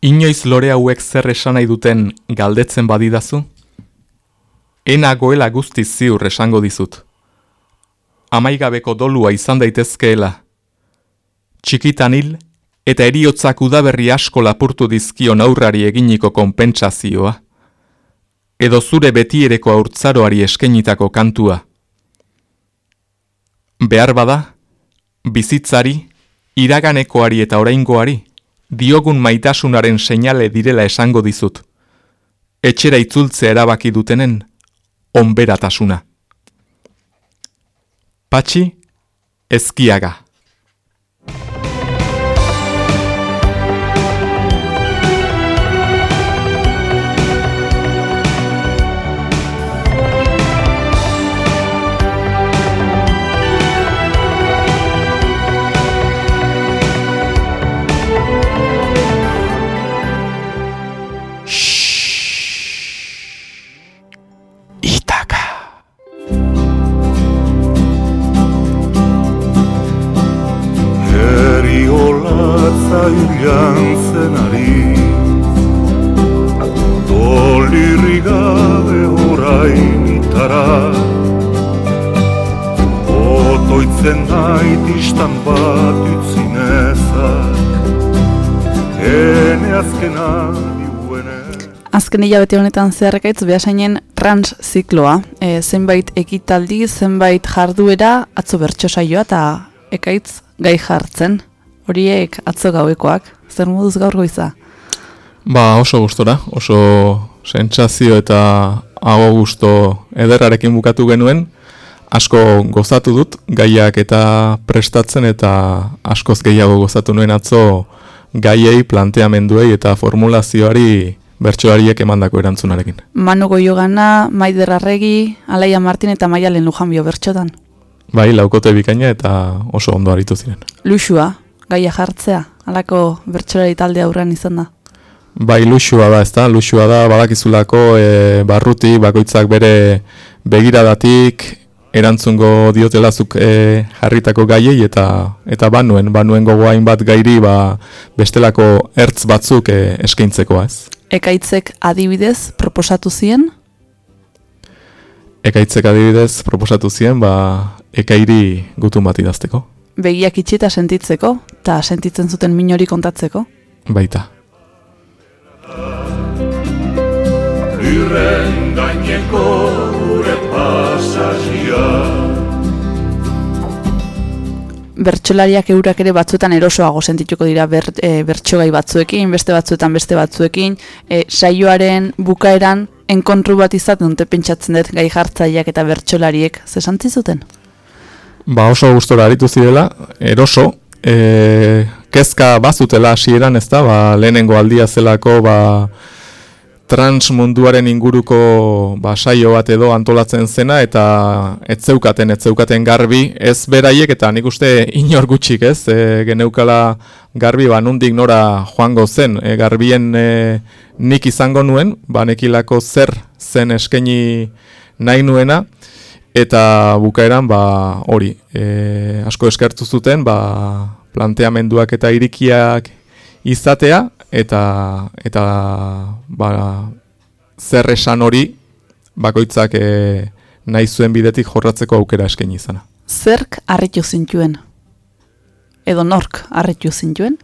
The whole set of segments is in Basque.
Inoiz lore hauek zer esan nahi duten galdetzen badidazu? Ena goela guzti ziur esango dizut. Amaigabeko dolua izan daitezkeela. Txikitan hil, eta eriotzak udaberri asko lapurtu dizkion aurrari eginiko konpentsazioa. Edo zure betiereko aurtzaroari eskenitako kantua. Behar bada, bizitzari, iraganekoari eta oraingoari, diogun maitasunaren seinale direla esango dizut. Etxera itzultzea erabaki dutenen, onberatasuna. Patxi, ezkiaga. Jantzen ari. Dolirri gabe orain itara. Otoitzen nait istan bat utzinezak Hene azkena Azken hilabete honetan zeharrekaitz behasainen trans zikloa. E, zenbait ekitaldi, zenbait jarduera, atzo bertso saioa eta ekaitz gai jartzen horiek atzo gauekoak, zer moduz gaur goiza? Ba oso gustora, oso sentsazio eta hago gusto ederrarekin bukatu genuen, asko gozatu dut, gaiak eta prestatzen eta askoz gehiago gozatu nuen atzo gaiei, planteamenduei eta formulazioari bertsoariek emandako erantzunarekin. Manu Goiogana, Maider Arregi, Alaia Martin eta Maialen Lujanbio bertxotan. Bai, laukote bikaina eta oso ondo aritu ziren. Luxua, gaia jartzea, alako bertsolari talde aurrean izan da? Bai, luxua da, ezta? Luxua da, badakizulako e, barruti, bakoitzak bere begiradatik, erantzungo diotelazuk e, jarritako gaiei, eta eta banuen, banuen gogoain bat gairi, ba, bestelako ertz batzuk e, eskaintzeko, ez? Ekaitzek adibidez proposatu zien? Ekaitzek adibidez proposatu zien, ba, ekairi gutun bat idazteko begiak itxita sentitzeko, eta sentitzen zuten minori kontatzeko? Baita. Irren gaineko gure pasazia Bertxolariak eurak ere batzuetan erosoago sentituko dira ber, e, bertxogai batzuekin, beste batzuetan beste batzuekin, e, saioaren bukaeran enkontru bat izaten dute pentsatzen dut gai jartzaileak eta bertxolariek, ze zuten? Ba oso gustora aritu zirela, eroso, e, kezka bazutela hasieran ez da, ba, lehenengo aldia zelako ba, trans munduaren inguruko ba, saio bat edo antolatzen zena eta etzeukaten, etzeukaten garbi, ez beraiek eta nik uste inor gutxik ez, e, geneukala garbi ba, nundik nora joango zen, e, garbien e, nik izango nuen, ba, nekilako zer zen eskeni nahi nuena, Eta bukaeran ba hori, e, asko eskertu zuten ba, planteamenduak eta irikiak izatea eta eta ba, zer esan hori bakoitzak e, nahi zuen bidetik jorratzeko aukera eskaini izana. Zerk harritu zintuen? Edo nork harritu zintuen?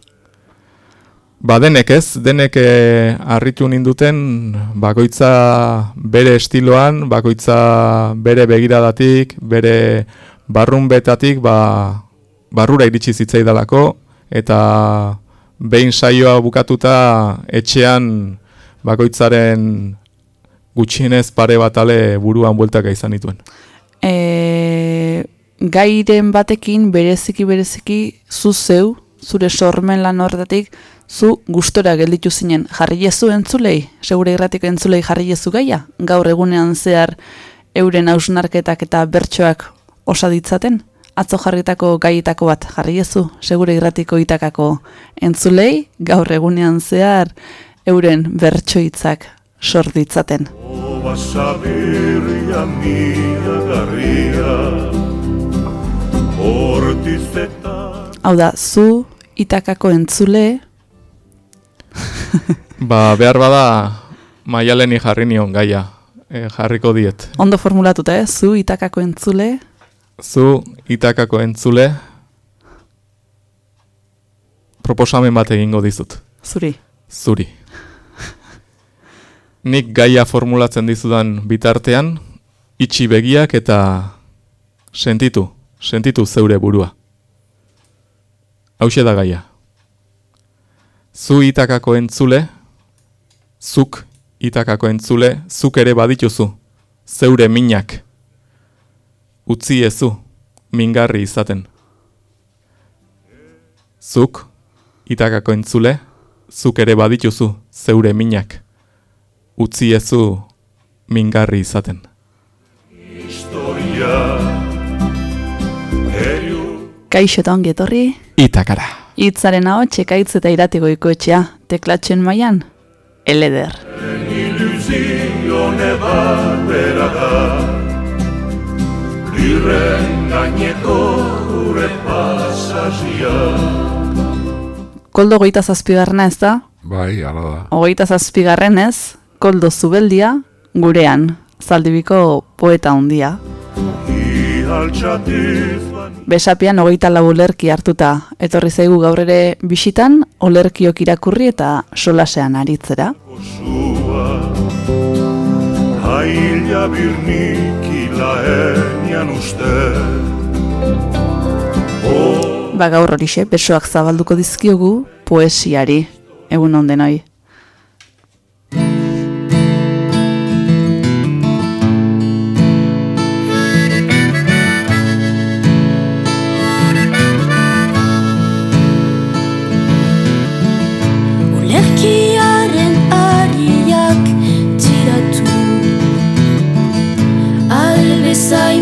Ba denek ez, denek eh, harritu ninduten bakoitza bere estiloan, bakoitza bere begiradatik, bere barrunbetatik ba, barrura iritsi zitzaidalako eta behin saioa bukatuta etxean bakoitzaren gutxienez pare batale buruan bueltaka izan dituen. E, gairen batekin bereziki bereziki zu zeu, zure sormen lan horretatik, zu gustora gelditu zinen jarri jezu entzulei, segure irratiko entzulei jarri jezu gaia, gaur egunean zehar euren hausnarketak eta bertsoak osa ditzaten, atzo jarritako gaietako bat jarri jezu, segure irratiko itakako entzulei, gaur egunean zehar euren bertsoitzak sor ditzaten. Hau da, zu itakako entzule, Ba, behar bada maialeni jarri nion gaia, e, jarriko diet. Ondo formulatuta, eh? Zu itakako entzule, Zu itakako entzule, proposamen bat egingo dizut, zuri. zuri. Nik gaia formulatzen dizudan bitartean, itxi begiak eta sentitu, sentitu zeure burua. Hauxe da gaia. Zu itakako entzule, zuk itakako entzule, zuk ere badituzu, zeure minak. Utzi ezu, mingarri izaten. Zuk, itakako entzule, zuk ere badituzu, zeure minak. Utzi ezu, mingarri izaten. Historia Kaixo eta ongi etorri, Itakara. Hitzaren hau txekaitz eta iratigoiko etxea, teklatzen mailan, eleder. Ilusione bat bera da Irren gaineko gure pasazia Koldo goita zazpigarrena ez da, Bai, ala da. hogeita zazpigarren ez, koldo zubeldia, gurean, zaldibiko poeta handia. Besapian hogeita lau olerki hartuta, etorri zaigu gaur ere bisitan, olerkiok irakurri eta solasean aritzera. Haila birnik ilaenian uste Ba gaur horixe, besoak zabalduko dizkiogu poesiari, egun ondenoi.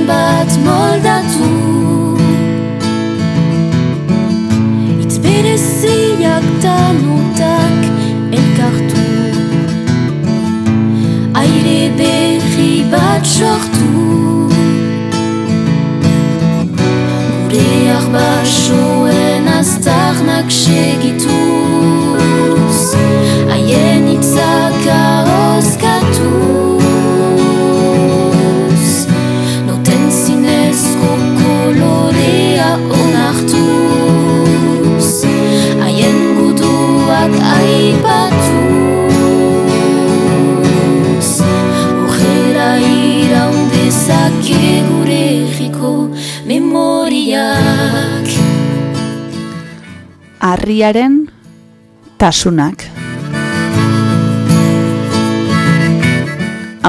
Bat moldatu. Itz bereziak danutak elkartu. Aire berri bat sortu. Gureak basoen aztarnak segituz Arriaren tasunak.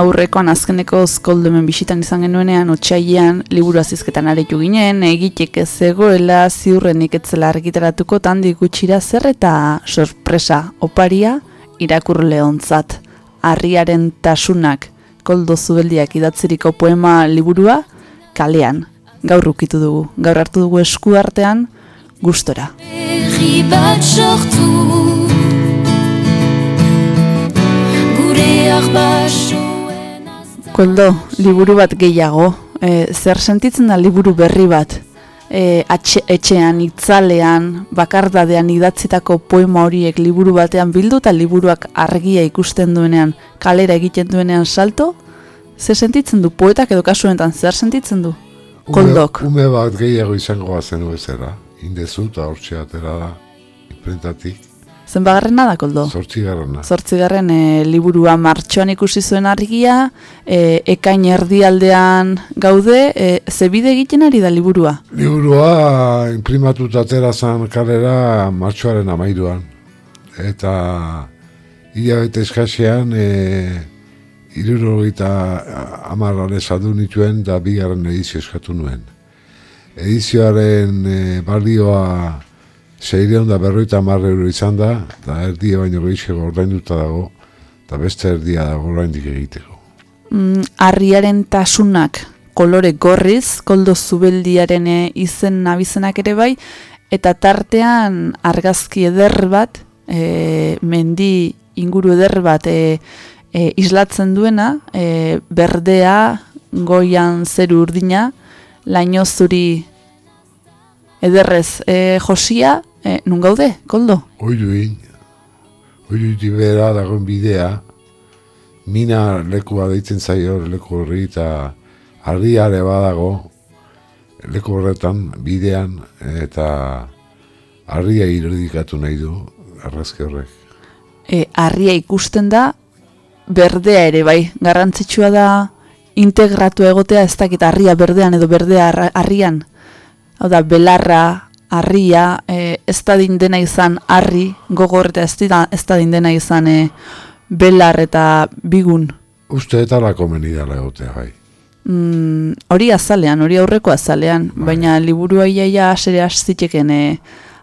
Aurrekoan azkeneko zkoldumen bisitan izan genuenean, otxailean, liburu azizketan aretu ginen, egitek ez zegoela ziurrenik etzela argitaratuko tandi gutxira zer eta sorpresa oparia irakurle ontzat. Arriaren tasunak, koldo zubeldiak idatziriko poema liburua, kalean, gaur ukitu dugu, gaur hartu dugu esku artean, gustora. Koldo, liburu bat gehiago, e, zer sentitzen da liburu berri bat? E, atxe, etxean, itzalean, bakardadean idatzitako poema horiek liburu batean bildu eta liburuak argia ikusten duenean, kalera egiten duenean salto? Zer sentitzen du, poetak edo kasu honetan zer sentitzen du? Koldok. Ume, ume bat gehiago izango bazen bezala. Indezu eta hortxe atera da. Imprentatik. Zenbagarrena da, Koldo? Zortzigarrena. Zortzigarren e, liburua martxoan ikusi zuen argia, e, ekain erdialdean gaude, e, zebide egiten ari da liburua? Liburua imprimatuta atera zan kalera martxoaren amairuan. Eta hilabete eskasean e, irurogeita amarrare saldu nituen da bigarren edizio eskatu nuen. Edizioaren e, balioa seireon da berroita amarre euro izan da, eta erdia baino gehiago ordainduta dago, eta beste erdia dago oraindik egiteko. mm, arriaren tasunak kolore gorriz, koldo zubeldiaren eh, izen nabizenak ere bai, eta tartean argazki eder bat, e, mendi inguru eder bat e, e, islatzen duena, e, berdea, goian zeru urdina, laino zuri ederrez e, josia, e, nun gaude, koldo? Oiduin, Oiuti bera dagoen bidea, mina lekua deitzen zaio leku horri eta harriare badago leku horretan bidean eta harria irudikatu nahi du arrazki horrek. E, harria ikusten da, berdea ere bai, garrantzitsua da integratu egotea ez dakit harria berdean edo berdea harrian. Hau da, belarra, harria, e, ez da dena izan harri, gogor eta ez, da, ez da dena izan e, belar eta bigun. Uste eta lako meni dala egotea bai. Mm, hori azalean, hori aurreko azalean, baina liburua iaia asere haszitekeen e,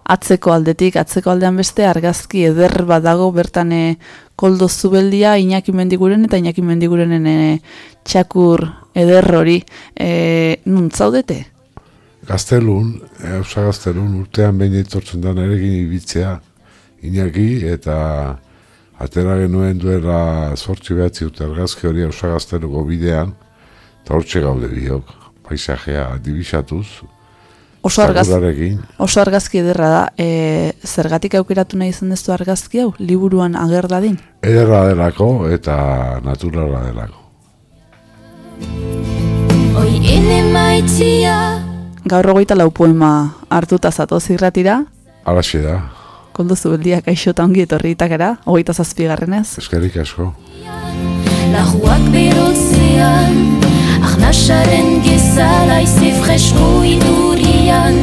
atzeko aldetik, atzeko aldean beste argazki eder bat dago bertan e, koldo zubeldia Iñaki Mendiguren eta Iñaki Mendigurenen e, txakur eder hori. E, nun zaudete? Gaztelun, eusa gaztelun, urtean behin etortzen da nerekin ibitzea, Iñaki, eta atera genuen duela zortzi behatzi urte argazki hori eusa gazteluko bidean, eta hortxe gaude biok, paisajea dibisatuz, Oso, argaz, txakurarekin. oso argazki ederra da. E, zergatik aukeratu nahi izan dezu argazki hau? Liburuan ager dadin? Ederra delako eta naturala delako. Oi ene maitzia Gaur hogeita lau poema hartuta zatoz irratira, Alaxe da, koldo zubeldiak aixo eta ongi etorri itakera, hogeita zazpigarrenez. eskerik asko. Lahuak berotzean Arnasaren gezala ize fresko idurian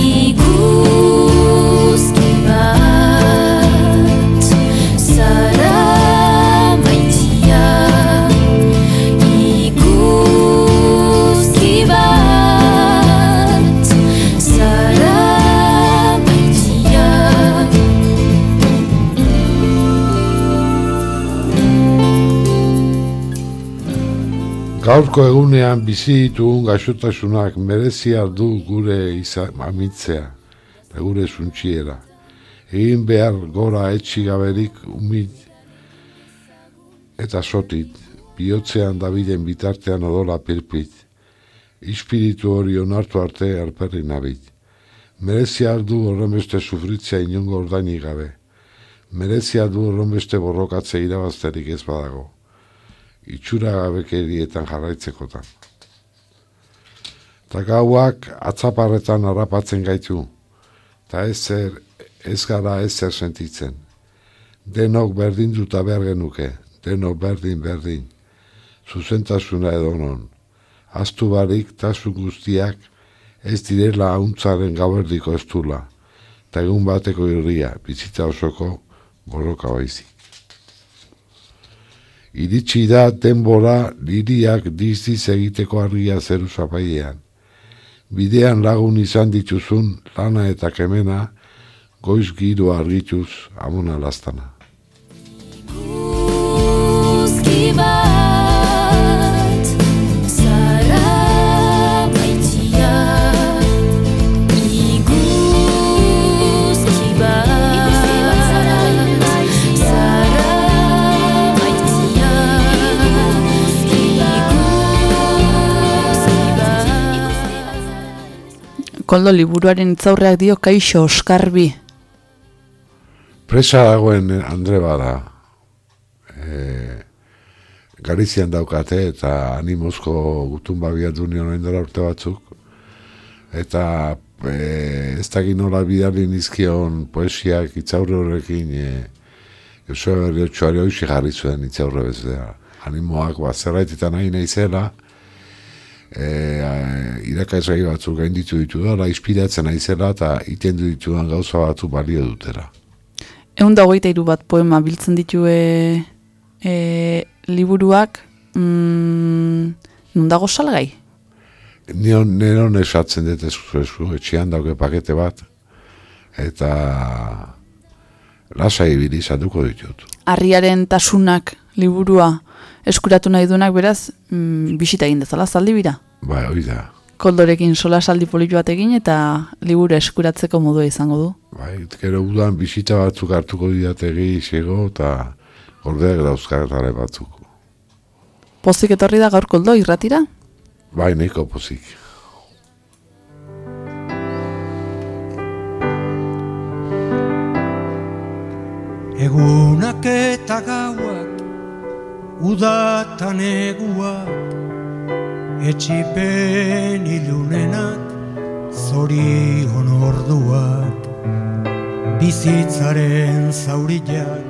Iguzki bat. Zara Gaurko egunean bizi ditugun gaixotasunak merezia du gure iza, amitzea eta gure zuntxiera. Egin behar gora etxi gaberik umit eta sotit, bihotzean dabilen bitartean odola pirpit, ispiritu hori onartu arte alperri nabit. Merezia du horrenbeste sufritzea inongo ordainik gabe. Merezia du horrenbeste borrokatze irabazterik ez badago itxura gabekerietan jarraitzekotan. Ta gauak atzaparretan harrapatzen gaitu, ta ez zer, ez gara ez zer sentitzen. Denok berdin duta behar genuke, denok berdin berdin, zuzentasuna edo non. Aztu barik tasu guztiak ez direla hauntzaren gauerdiko estula, eta egun bateko irria, bizitza osoko borroka baizik. Iritsi da denbora liriak diztiz egiteko argia zeru zapailean. Bidean lagun izan dituzun lana eta kemena, goiz giro argituz amona lastana. Iguzki Koldo liburuaren itzaurreak dio kaixo oskarbi. Presa dagoen Andre bada, e, Galizian daukate eta animozko gutun babiatu nion dela urte batzuk. Eta e, ez dakit nola bidali nizkion poesiak itzaurre horrekin e, Josue Berriotxoari hoxe jarri zuen itzaurre bezala. Animoak bat zerraitetan nahi naizela, e, irakasgai batzuk gainditu ditu dela, inspiratzen naizela eta itendu ditudan gauza batzuk balio dutela. Egun da hogeita hiru bat poema biltzen ditu e, e, liburuak, mm, nun dago salgai? Nion, nion esatzen dut esku, esku, etxean dauke pakete bat, eta lasai ibili izatuko ditut. Harriaren tasunak liburua eskuratu nahi duenak beraz, mm, bisita egin dezala zaldi bira. Bai, hori da. Koldorekin sola saldi politu bat egin eta liburu eskuratzeko modua izango du. Bai, gero udan bisita batzuk hartuko didategi xego, eta gordeak dauzkartare batzuk. Pozik etorri da gaur koldo irratira? Bai, nahiko pozik. Egunak eta gauak, udatan eguak, etxipen ilunenak, zorion orduak, bizitzaren zauriak,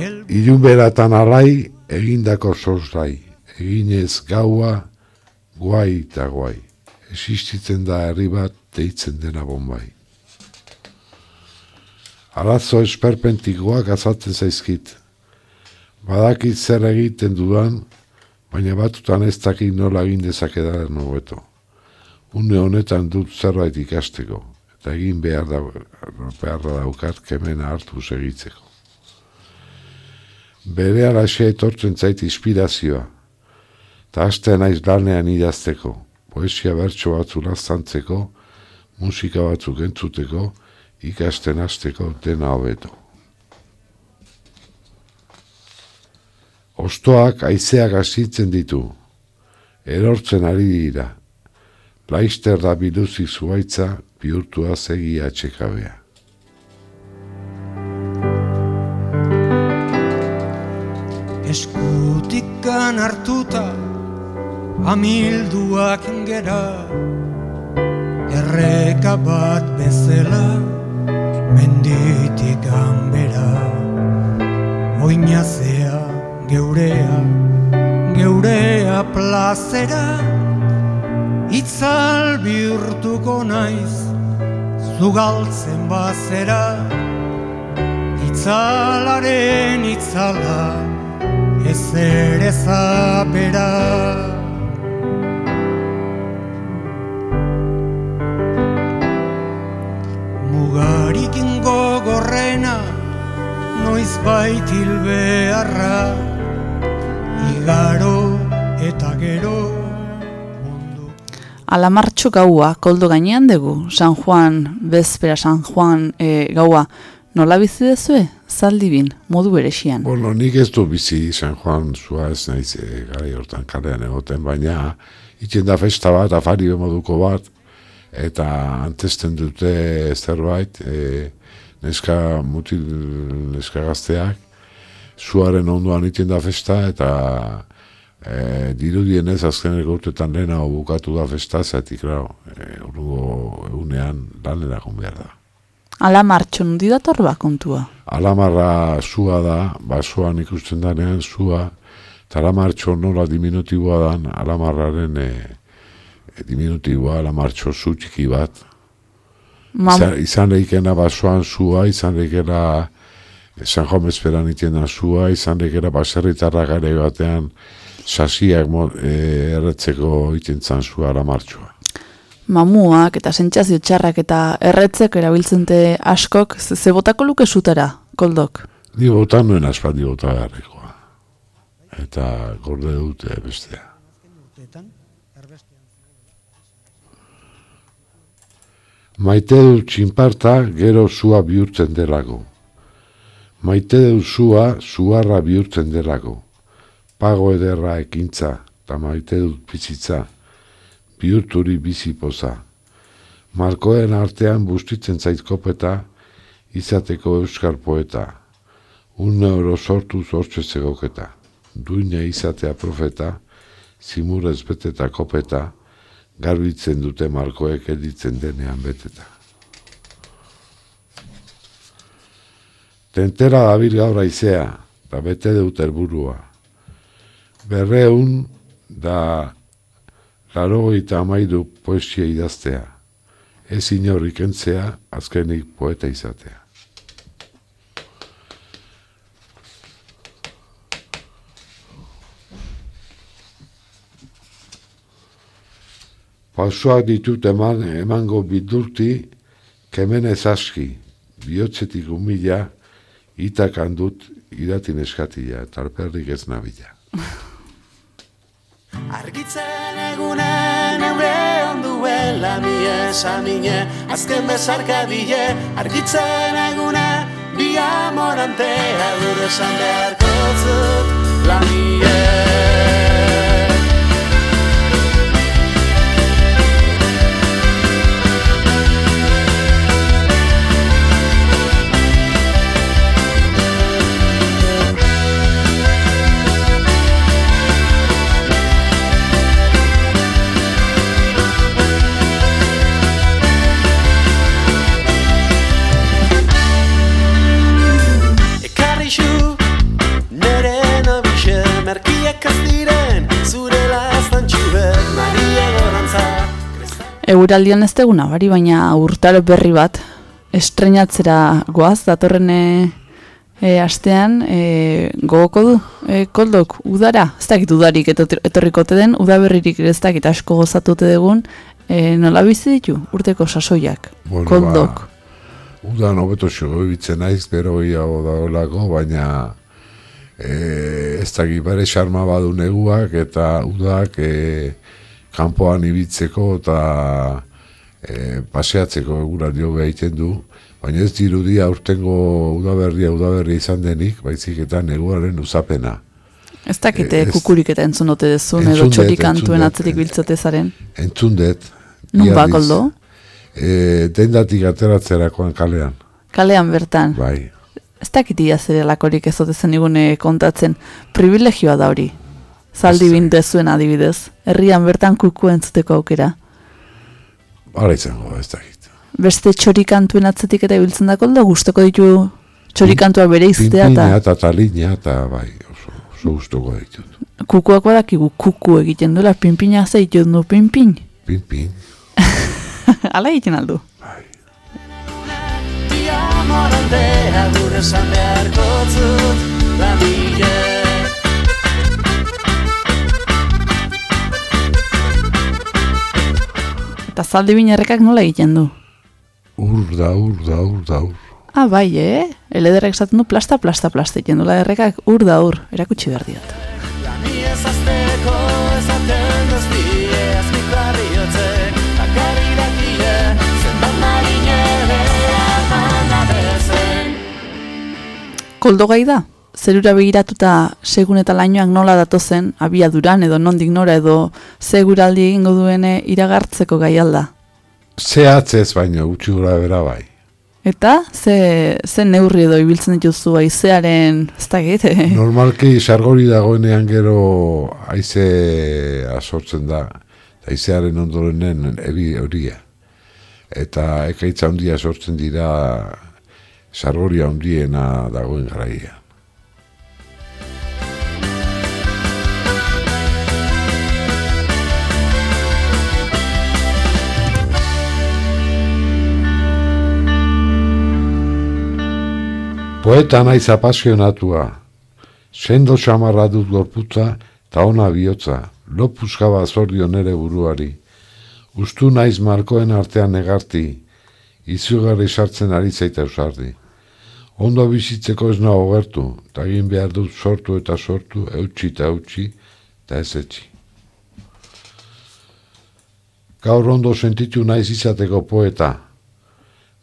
el... Ilunberatan alai egindako sozrai, eginez gaua guai eta guai. Existitzen da herri bat deitzen dena bonbai. Arazo esperpentikoak azatzen zaizkit. Badakit zer egiten dudan, baina batutan ez dakit nola egin dezakedaren hobeto. Une honetan dut zerbait ikasteko, eta egin behar da, beharra daukat kemena hartu segitzeko. Bere alaxe etortzen zait inspirazioa, eta haste naiz lanean idazteko, poesia bertso batzu laztantzeko, musika batzuk entzuteko, ikasten hasteko dena hobeto. Ostoak haizeak hasitzen ditu, erortzen ari dira, laister da biluzik zuaitza bihurtua segi atxekabea. Eskutikan hartuta amilduak gera Erreka bat bezala menditik ganbera Oinazea geurea, geurea plazera Itzal bihurtuko naiz, zugaltzen bazera. Itzalaren itzala, ez ere zapera. Mugarikin gogorrena, noiz baitil beharra Igaro eta gero mundu Alamartxo gaua, koldo gainean dugu, San Juan, bezpera San Juan e, gaua, nola bizi dezue? Zaldibin, modu berexian. Bueno, nik ez du bizi San Juan zua ez naiz e, gara hortan kalean egoten, baina itzen da festa bat, afari moduko bat, eta antesten dute zerbait, e, neska mutil neska gazteak, zuaren onduan iten da festa, eta e, dirudienez azkeneko urtetan lehena bukatu da festa, zatik, claro, e, urrugo egunean lanera joan behar da. Alamartxo nundi dator ba kontua. Alamarra zua da, basoan ikusten danean zua, eta alamartxo nola diminutiboa dan, alamarraren e, e, diminutiboa, alamartxo zu txiki bat. Mam, Izan, izan leikena basoan zua, izan leikena San Jomezperan itena zua, izan leikena baserritarra gare batean sasiak mo, e, erretzeko itentzan zua alamartxoa. mamuak eta sentsazio txarrak eta erretzek erabiltzente askok, ze, botako luke sutara, koldok. Ni botan nuen aspaldi bota beharrekoa. Eta gorde dute bestea. Maite du txinparta gero zua bihurtzen delako. Maite du zua zuarra bihurtzen delako. Pago ederra ekintza, eta maite dut bizitza, bihurturi bizi poza. Markoen artean bustitzen zait kopeta, izateko euskal poeta. Un euro sortu zortze zegoketa. Duina izatea profeta, zimurez beteta kopeta, garbitzen dute markoek editzen denean beteta. Tentera dabil gaur aizea, da bete dut helburua. Berreun da larogeita amairu poesia idaztea. Ez inorrik entzea, azkenik poeta izatea. Pausoak ditut eman, emango bidurti, kemenez aski, bihotzetik umila, itakan dut iratin eskatia, eta alperrik ez nabila. Argitzen egunen eure onduela mi esamine Azken bezarka bile Argitzen egune bi amorantea Gure esan beharko zut lamie diren zure laztan txubet gorantza Euraldian ez teguna, bari, baina urtaro berri bat estrenatzera goaz, datorren e, astean e, gogoko du, e, koldok, udara, ez dakit udarik etorriko den, udaberririk ez dakit asko gozatute dugun, e, nola bizi ditu urteko sasoiak, bueno, koldok. Ba, udan hobeto xo, naiz, bero iago daolako, baina e, ez dakit bare xarma badu neguak eta udak e, kanpoan ibitzeko eta e, paseatzeko egura dio behiten du, baina ez dirudi aurtengo udaberria udaberria izan denik, baizik eta neguaren uzapena. Ez dakite ez- kukurik eta entzun ote dezun, edo entzun antuen atzetik biltzote zaren. Entzun dut. Nun bi ba, aldiz, koldo? E, dendatik ateratzerakoan kalean, Kalean bertan. bai. Ez dakit ia zerelakorik ez ote zen igune kontatzen. Privilegioa da hori. Zaldi Ez dakit. binte zuen adibidez. Herrian bertan kuku entzuteko aukera. Hala izango, ez dakit. Beste txorikantuen atzetik eta ibiltzen da koldo, gustoko ditu txorikantua bere iztea Pinpina eta talina eta bai, oso, oso gustuko ditut. kukuak badakigu kuku egiten duela, pinpina zeitu du pinpin. Pinpin. Hala egiten aldu. Bi amorantea gure esan beharko zut Lamile Eta zaldi binerrekak nola egiten du? Ur da, ur da, ur da, ur. Ah, bai, eh? Elederrek esaten du plasta, plasta, plasta egiten duela errekak ur da ur, erakutsi behar diot. Lami ez azteko ezaten Koldo gai da? Zerura begiratuta segun eta lainoak nola datozen, abiaduran edo nondik nora edo seguraldi egingo duene iragartzeko gai alda. Zehatzez baino, utxi gura bera bai. Eta ze, ze neurri edo ibiltzen dituzu aizearen, ez da eh? Normalki sargori dagoenean gero haize asortzen da, eta haizearen ondorenen ebi horia. Eta ekaitza handia sortzen dira sargoria handiena dagoen garaia. Poeta naiz apasionatua, sendo xamarra dut gorputza, eta ona bihotza, lopuska bazordio nere buruari. Ustu naiz markoen artean negarti, izugarri sartzen ari zaita eusardi. Ondo bizitzeko ez nago gertu, eta egin behar dut sortu eta sortu, eutxi eta eutxi, eta ez etxi. Gaur ondo sentitu naiz izateko poeta,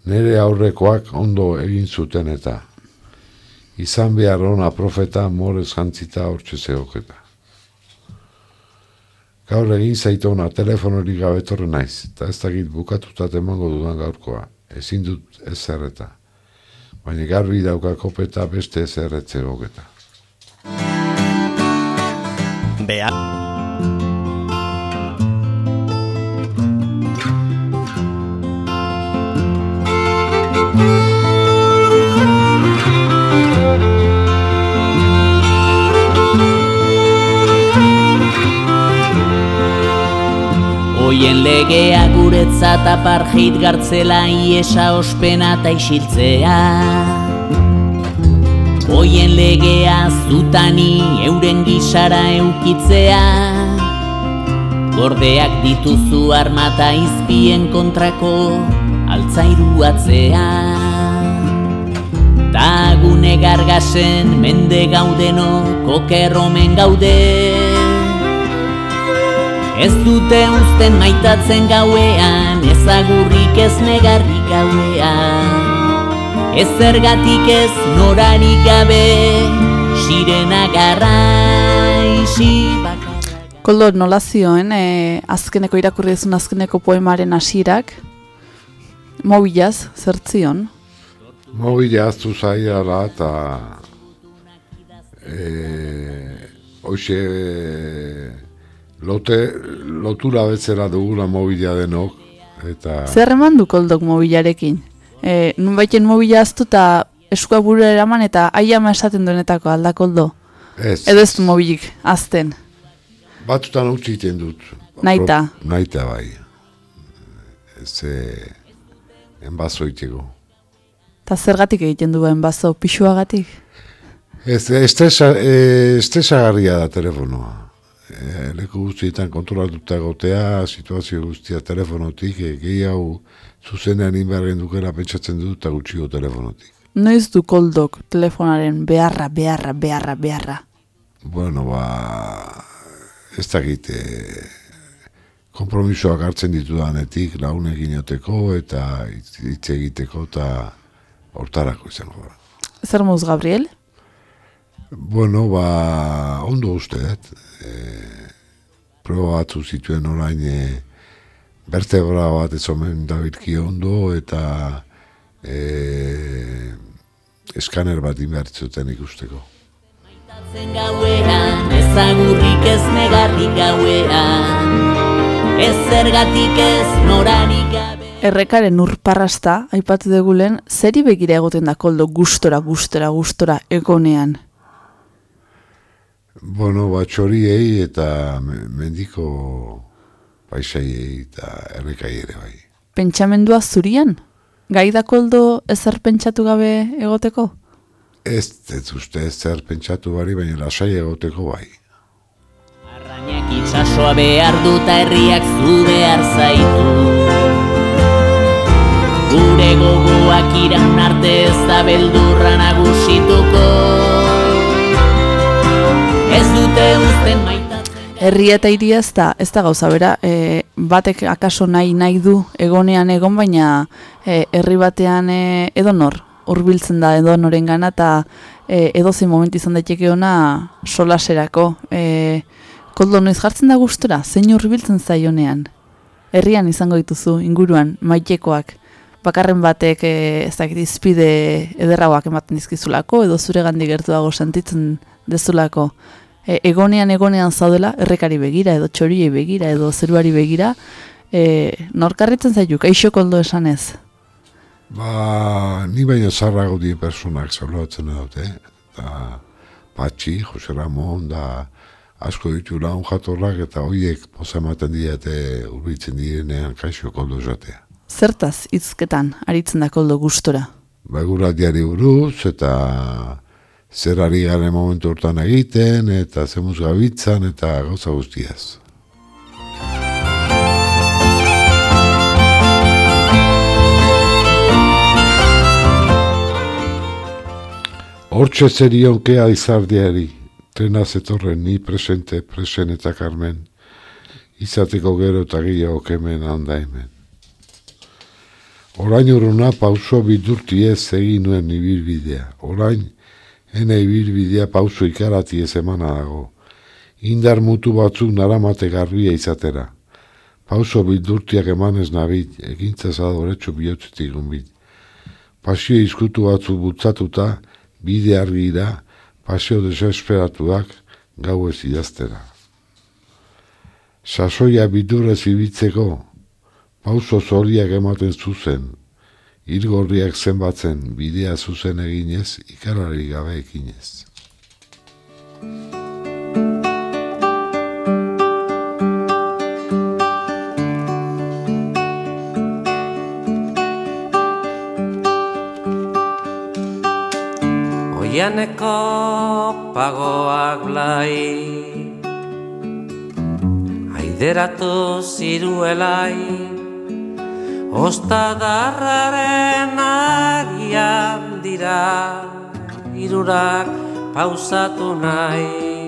nere aurrekoak ondo egin zuten eta izan behar ona profeta morez jantzita hortxe zeoketa. Gaur egin zaitu ona telefonorik gabe etorri naiz, eta ez dakit bukatutat emango dudan gaurkoa, ezin dut ez zerreta. Baina garbi dauka kopeta beste ez erretzegoketa. Bea. Oien legea guretzat apartheid gartzela iesa ospena eta isiltzea. Oien legea zutani euren gisara eukitzea. Gordeak dituzu armata izpien kontrako altzairuatzea Tagune gargasen mende gaudeno kokerromen gaude Ez dute uzten maitatzen gauean, ezagurrik ez negarrik gauean. Ez zergatik ez norarik gabe, sirena garraixi bakarra. Koldo nola zioen, e, azkeneko irakurri duzun azkeneko poemaren hasierak, mobilaz, zertzion, Mobile aztu zaiala eta e, hoxe lote, lotura betzera dugula mobila denok eta Zer eman du koldok mobilarekin? E, nun baiten mobila aztu eta eskua buru eraman eta aiama esaten duenetako alda koldo. ez, Edo ez du mobilik azten. batutan utzi egiten dut. Naita. Pro- Naita bai. ze enbazo iteko. Ta zergatik egiten du enbazo pixuagatik? Ez, estresa, e, estresagarria da telefonoa. E, leku guztietan kontrolatuta egotea, situazio guztia telefonotik, e, gehiago zuzenean inbarren dukera pentsatzen dut eta gutxiko telefonotik. Noiz du koldok telefonaren beharra, beharra, beharra, beharra. Bueno, ba, ez dakit, e, kompromisoak hartzen ditudanetik launekin joteko eta hitz egiteko eta hortarako izango da. Zer Gabriel? Bueno, ba, ondo uste dut. E, proba batzu zituen orain e, vertebra bat ez omen dabilki ondo eta e, eskaner bat inbertzuten ikusteko. Zen gauean, ezagurrik ez negarrik gauean Ez zergatik ez norarik gabe Errekaren urparrasta, aipatu degulen, zeri begira egoten da koldo gustora, gustora, gustora, egonean. Bueno, ba, txoriei eta me- mendiko paisaiei eta errekai ere bai. Pentsamendua zurian? Gai da koldo ezer pentsatu gabe egoteko? Ez, ez uste ez zer pentsatu bari, baina lasai egoteko bai. Arrainak itsasoa behar duta herriak zu behar zaitu Gure gogoak iraun arte ez da beldurra nagusituko Ez dute uzten maitatzen Herria eta hiria ez da, ez da gauza bera, e, batek akaso nahi nahi du egonean egon, baina e, herri batean e, edonor, hurbiltzen da edonoren gana, eta e, edozein moment izan daiteke ona solaserako. E, koldo noiz jartzen da gustura, zein hurbiltzen zaionean? Herrian izango dituzu, inguruan, maitekoak, bakarren batek e, ez dakit izpide ederragoak ematen dizkizulako, edo zure gandik gertuago sentitzen dezulako. E, egonean egonean zaudela errekari begira edo txoriei begira edo zeruari begira e, norkarritzen zaitu, kaixo koldo esanez. Ba, ni baina zarrago di personak saludatzen dute, eta Patxi, Jose Ramon, da asko ditu laun jatorrak, eta horiek poza ematen diete urbitzen direnean kaixo koldo esatea. Zertaz hizketan aritzen da koldo gustora. Ba, eguraldiari buruz, eta zer ari garen momentu hortan egiten, eta zemuz gabitzan, eta gauza guztiaz. Hortxe zerionkea izardiari, trena zetorren ni presente, presen eta karmen, izateko gero eta gehiago kemen handa hemen. Orain urruna pauso bidurti ez egin nuen ibilbidea. Orain, ene ibilbidea pauso ikarati ez emana dago. Indar mutu batzuk naramate garbia izatera. Pauso bidurtiak emanez nabit, egintza zadoretxo bihotzetik gunbit. Pasio izkutu batzuk bultzatuta, bide argira, pasio desesperatuak, gau ez idaztera. Sasoia bidurrez ibitzeko, pauso zoriak ematen zuzen, irgorriak zenbatzen bidea zuzen eginez, ikarari gabe ekinez. Oianeko pagoak blai Aideratu ziruelai Ostadarraren agian dira Irurak pausatu nahi.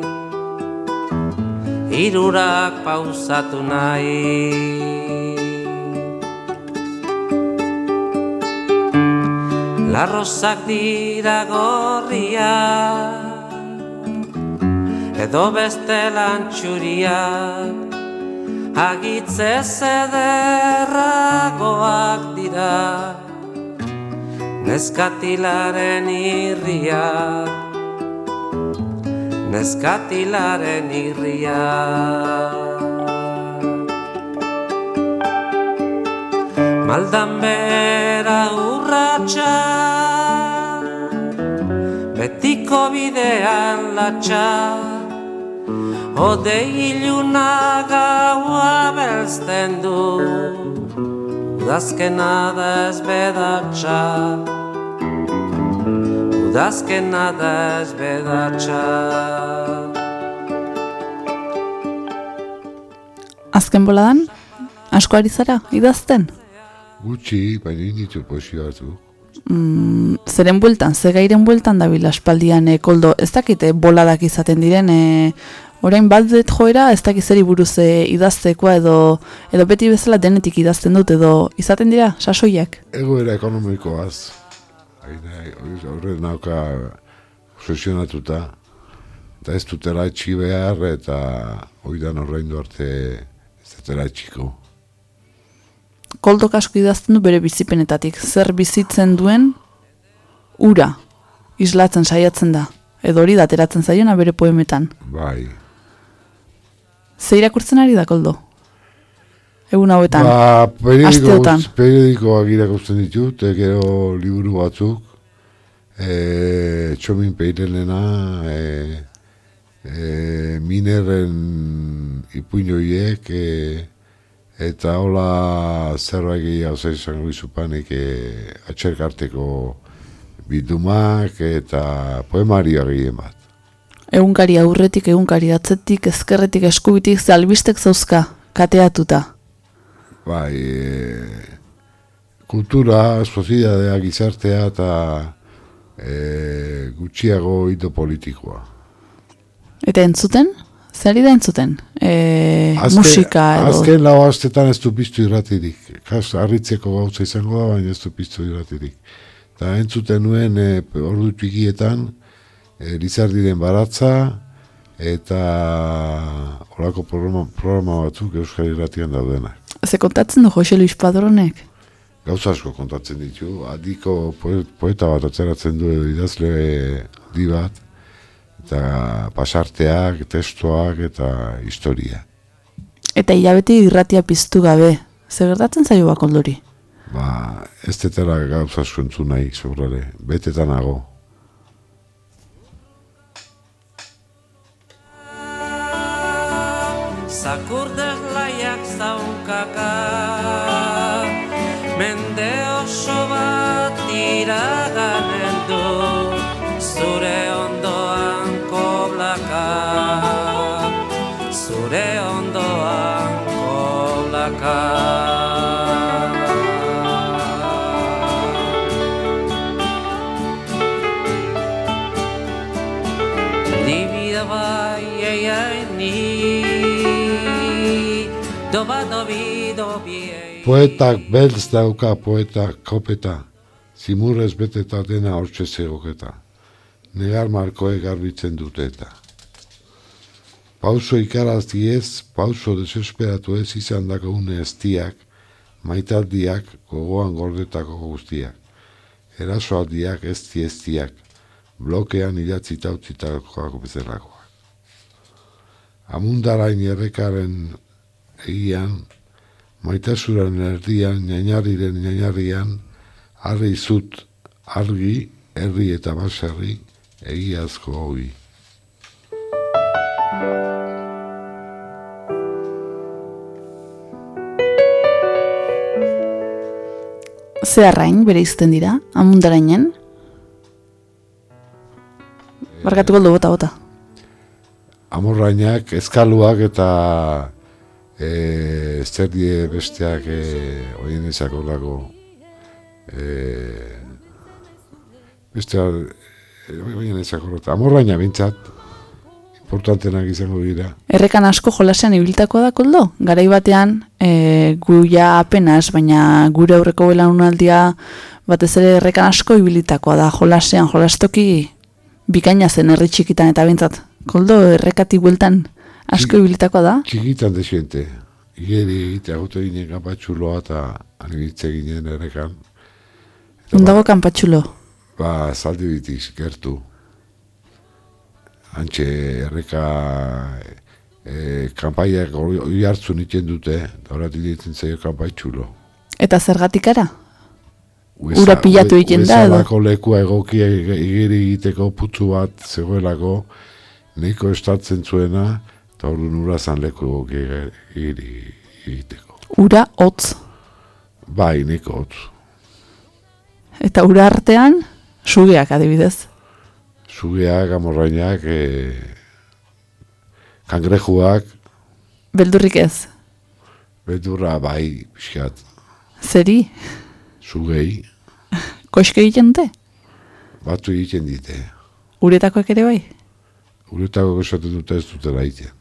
Irurak pausatu nahi. Larrozak dira gorria Edo beste lantxuriak Agitze zederragoak dira. Neskatilaren irriak Neskatilaren irriak Maldan bera urratxa Betiko bidean latxa Ode iluna gaua belzten du Udazkena da ez bedatxa Udazkena da ez bedatxa Azken boladan, asko ari zara, idazten? Gutxi, baina inditu poesio batzuk. Mm, zeren bueltan, ze gairen bueltan dabil aspaldian e, koldo, ez dakite boladak izaten diren, e, orain baldet joera, ez dakit zeri buruz e, idaztekoa edo, edo beti bezala denetik idazten dut, edo izaten dira, sasoiak. Egoera ekonomikoaz. Haina, horre nauka obsesionatuta. Eta ez dutela etxi behar, eta oidan horreindu arte ez dutela etxiko. Koldok asko idazten du bere bizipenetatik, zer bizitzen duen ura, islatzen saiatzen da, edo hori da ateratzen zaiona bere poemetan. Bai. Ze irakurtzen ari da koldo? Egun hauetan, Ba, asteotan. periodiko, periodikoak irakusten ditut, eta gero liburu batzuk, e, txomin peirelena, e, e, minerren ipuinoiek, e, eta hola zerbait gehiago zer izango izupanik e, atxerkarteko bidumak eta poemario gehien bat. Egunkari aurretik, egunkari atzetik, ezkerretik, eskubitik, ze albistek zauzka, kateatuta. Bai, e, kultura, soziedadea, gizartea eta e, gutxiago hito politikoa. Eta entzuten? Zer da entzuten? E, musika edo... Azken lau astetan ez du piztu irratirik. Kas, harritzeko gauza izango da, baina ez du piztu irratirik. Eta entzuten nuen e, ordu txikietan, e, Lizardiren baratza, eta horako programa, programa batzuk Euskal Irratian daudenak. Ze kontatzen du Jose Luis Padronek? Gauza asko kontatzen ditu, adiko poe- poeta bat atzeratzen du idazle di bat, eta pasarteak, testuak eta historia. Eta hilabeti irratia piztu gabe. Zer gertatzen zaio bakoldori? Ba, ez tetela gauza asko entzun nahi, sobrare, betetan nago. Zakurdez laiak zaunkaka Mende oso bat iraganen du Zure ondoan koblaka. Zure ondoan koblaka. Bai ai ai ni Poetak beltz dauka poeta kopeta, zimurrez beteta dena hortxe zegoketa. Negar markoek garbitzen dute eta. Pauso ikarazdi ez, pauso desesperatu ez izan dako une estiak, maitaldiak, gogoan gordetako guztiak. Erasoaldiak ez eztiak, blokean idatzita utzitakoak bezalakoak. Amundarain errekaren egian, maitasuran erdian, nainariren nainarian, harri zut, argi, herri eta baserri, egiazko hogi. Ze arrain bere izten dira, amundarainen? Barkatu goldo bota bota. Amorrainak, eskaluak eta e, zer die besteak e, oien ezako lago. E, besteak, e, oien ezako Amorraina bintzat, importantenak izango dira. Errekan asko jolasean ibiltakoa da koldo? Garai batean, e, gu ja apenas, baina gure aurreko belaunaldia batez ere errekan asko ibilitakoa da jolasean, jolastoki bikaina zen herri txikitan eta bintzat. Koldo errekati bueltan asko ibilitakoa da? Txikitan desiente. Igeri egitea gote ginen kapatxuloa eta anibitze ginen errekan. Ondago kanpatxulo. Ba, zaldi bitiz, gertu. Antxe, erreka e, kanpaiak hori hartzun iten dute, da horat ditzen zaio kanpai txulo. Eta zergatik ara? Ueza- Ura pilatu egiten da, edo? Uezalako lekua egokia igeri egiteko putzu bat zegoelako, nahiko estatzen zuena, eta hori ura zan leku egokia igeri egiteko. Ura hotz. Bai, niko hotz. Eta ura artean, sugeak adibidez. Zugeak, amorrainak, e, kangrejuak, Beldurrik ez. bedurra bai, pixkat, Zeri, zugei, koske egiten dute? batu egiten dite. Uretakoak ere bai? Uretako esaten dute ez dutela egiten.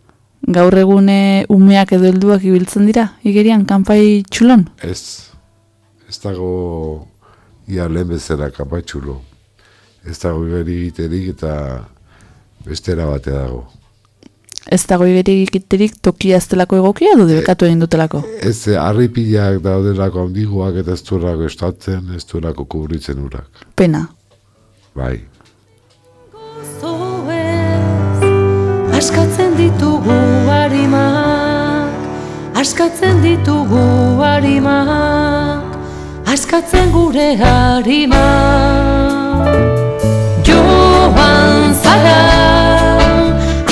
Gaur egune umeak edo helduak ibiltzen dira, igerian, kanpai txulon? Ez, ez dago ia lehen bezala kapatxulo. Ez dago iberi egiterik eta bestera batea dago. Ez dago iberik egiterik tokia ez delako egokia edo debekatu egin dutelako? Ez eh, harripilak daudelako handiguak eta ez duelako estatzen, ez duelako kubritzen urak. Pena. Bai, askatzen ditugu askatzen ditugu harimak, askatzen gure harimak. Joan zara,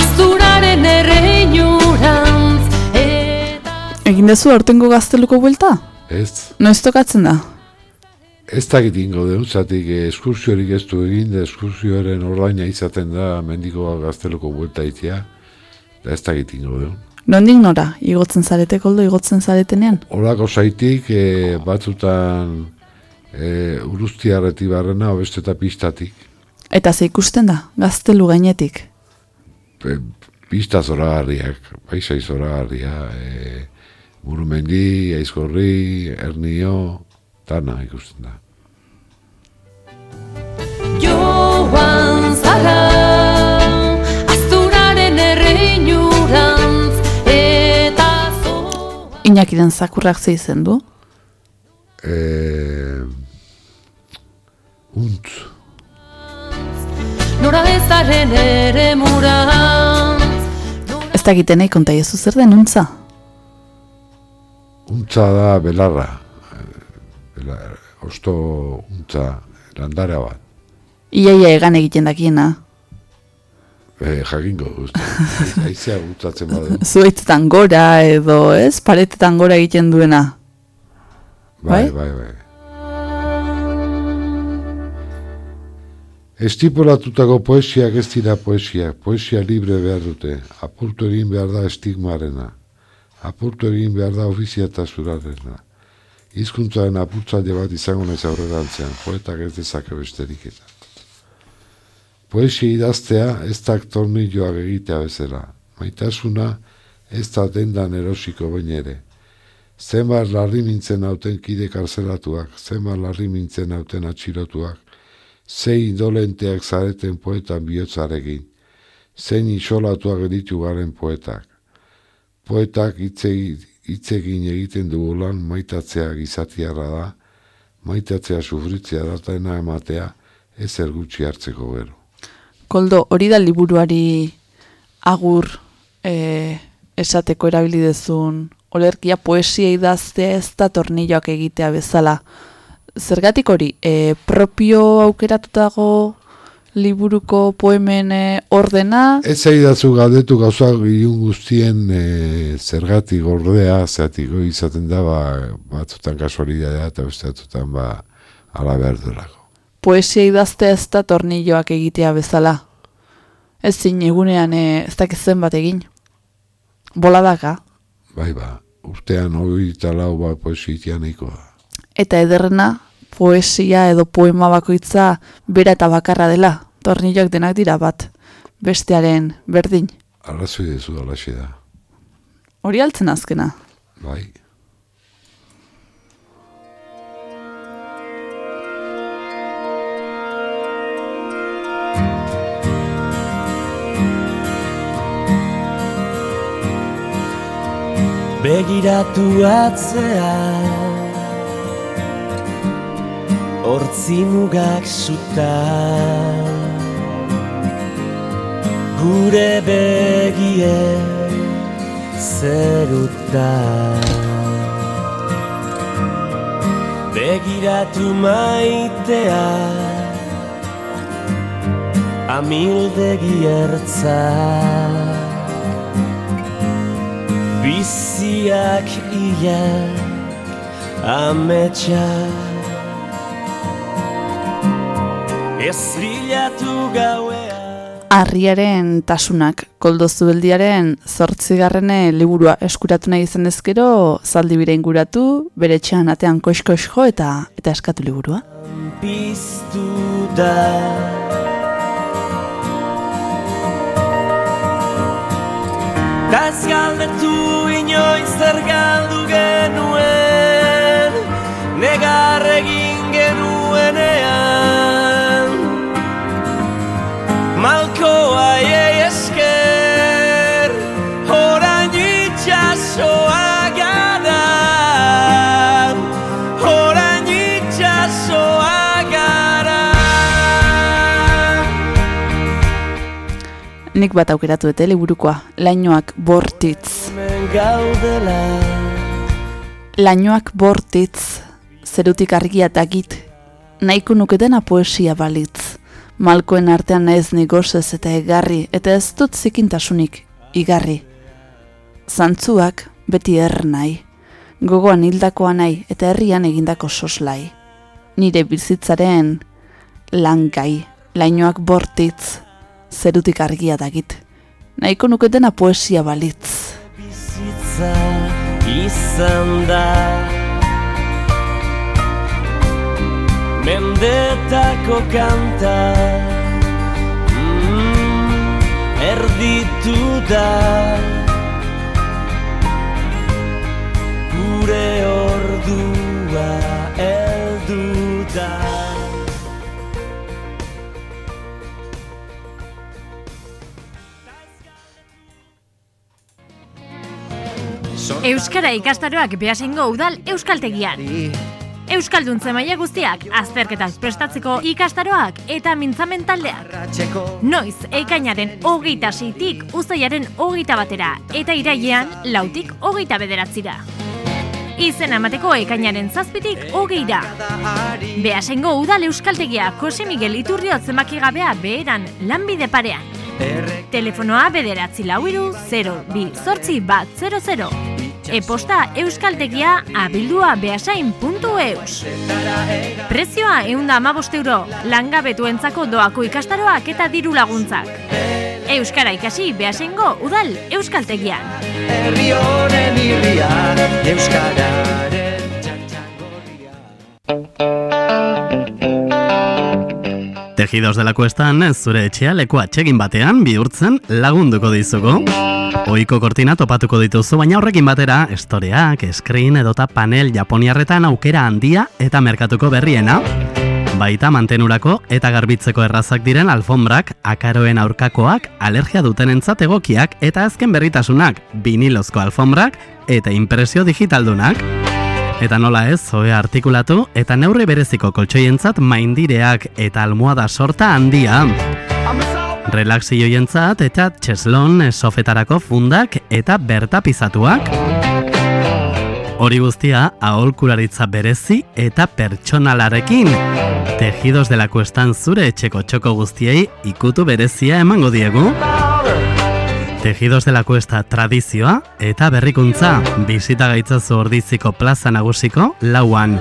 azturaren erreinurantz, eta... Egin dezu aurtengo gazteluko buelta? ez, Noiz tokatzen da? ez dakit ingo deun, zatik eh, eskursiorik ez du egin, da eskursioaren ordaina izaten da mendiko gazteluko buelta itia, da ez dakit ingo deun. Nondik nora, igotzen zarete koldo, igotzen zaretenean? Horako zaitik, e, batzutan e, uruztiarreti barrena, beste eta pistatik. Eta ze ikusten da, gaztelu gainetik. Pe, pista zoragarriak, paisai zoragarria, e, Murumendi, Aizkorri, Ernio, tana ikusten da. Joan Inakiren zakurrak ze izen du? E, unt, Nora ezaren ere murantz, Ez dakiten nahi konta jezu zer den untza? untza da belarra, e, belar, osto untza, landara bat. Iaia egan egiten dakiena. E, jakingo guzti, aizea gutzatzen badu. Zuaitzetan gora edo ez, paretetan gora egiten duena. Bai, Bai? bai, bai. Estipolatutako poesiak ez dira poesiak, poesia libre behar dute, apurtu egin behar da estigmarena, apurtu egin behar da ofiziatazurarena. Hizkuntzaren apurtzaile bat izango naiz aurrerantzean, poetak ez dezake besterik eta. Poesia idaztea ez da tornilloak egitea bezala, maitasuna ez da dendan erosiko bain ere. Zenbat larri mintzen hauten kide karzelatuak, zenbat larri mintzen hauten atxilotuak, zei indolenteak zareten poetan bihotzarekin, zein isolatuak ditu garen poetak. Poetak hitze- hitzegin egiten dugulan maitatzea gizatiarra da, maitatzea sufritzea datena ematea, ez ergutxi hartzeko gero. Koldo, hori da liburuari agur e, esateko erabili dezun, olerkia poesia idaztea ez da tornilloak egitea bezala. Zergatik hori, e, propio aukeratutago liburuko poemen e, ordena, Ez zaidazu galdetu gauza ilun guztien e, zergatik ordea, zergatik hori izaten da, ba, batzutan kasualidadea eta beste ba, ala behar duelako. Poesia idaztea ez da tornilloak egitea bezala. Ez zin egunean e, ez dakiz zenbat egin. Boladaka. Bai ba, urtean hori eta lau ba, poesitia nahikoa. Eta ederrena, poesia edo poema bakoitza bera eta bakarra dela. Tornilloak denak dira bat, bestearen berdin. Arrazoi dezu alaxe da. Hori altzen azkena. Bai. Begiratu atzea Hortzi mugak suta Gure begie zeruta Begiratu maitea Amildegi ertzak Biziak ia ametsa. Ez bilatu gauea Arriaren tasunak, koldo zubeldiaren zortzigarrene liburua eskuratu nahi izan ezkero, zaldi bire inguratu, bere etxean atean koiz-koiz jo eta, eta eskatu liburua. piztu da Ta ez galdetu inoiz zer galdu genuen Negar egin genuenean Nik bat aukeratu dute liburukoa, lainoak bortitz. Lainoak bortitz, zerutik argia dagit, nahiko nuketena poesia balitz. Malkoen artean naiz nigosez eta egarri, eta ez dut zikintasunik, igarri. Zantzuak beti er nahi, gogoan hildakoa nahi eta herrian egindako soslai. Nire bizitzaren langai, lainoak bortitz, zerutik argia dagit. Nahiko nuketena poesia balitz. bizitza izan da Mendetako kanta mm, Erditu da Gure ordua Euskara ikastaroak behasengo udal euskaltegian. Euskalduntze maila guztiak, azterketak prestatzeko ikastaroak eta mintzamen taldeak. Noiz, ekainaren hogeita seitik uzaiaren hogeita batera eta irailean lautik hogeita bederatzira. Izen amateko ekainaren zazpitik hogeira. Behasengo udal euskaltegia Kose Miguel Iturriot zenbakigabea beheran lanbide parean. Telefonoa bederatzi lau iru, 0, bi, zortzi, bat, 00. E-posta euskaltegia abildua behasain.eus. Prezioa eunda amabost euro, langabetuentzako doako ikastaroak eta diru laguntzak. Euskara ikasi behasengo udal euskaltegian. Herri honen irria Euskararen Tejidos de la Cuestan zure etxea leku atsegin batean bihurtzen lagunduko dizugu. Oiko kortina topatuko dituzu, baina horrekin batera, estoreak, screen edota panel japoniarretan aukera handia eta merkatuko berriena. Baita mantenurako eta garbitzeko errazak diren alfombrak, akaroen aurkakoak, alergia dutenentzat egokiak eta azken berritasunak, vinilozko alfombrak eta impresio digitaldunak. Eta nola ez, zoe artikulatu eta neurri bereziko koltsoientzat maindireak eta almohada sorta handia. Relaxioientzat eta txeslon sofetarako fundak eta bertapizatuak. Hori guztia aholkularitza berezi eta pertsonalarekin. Tejidos de la Cuestan zure etxeko txoko guztiei ikutu berezia emango diegu. Tejidos de la Cuesta tradizioa eta berrikuntza. Bisita gaitzazu ordiziko plaza nagusiko lauan.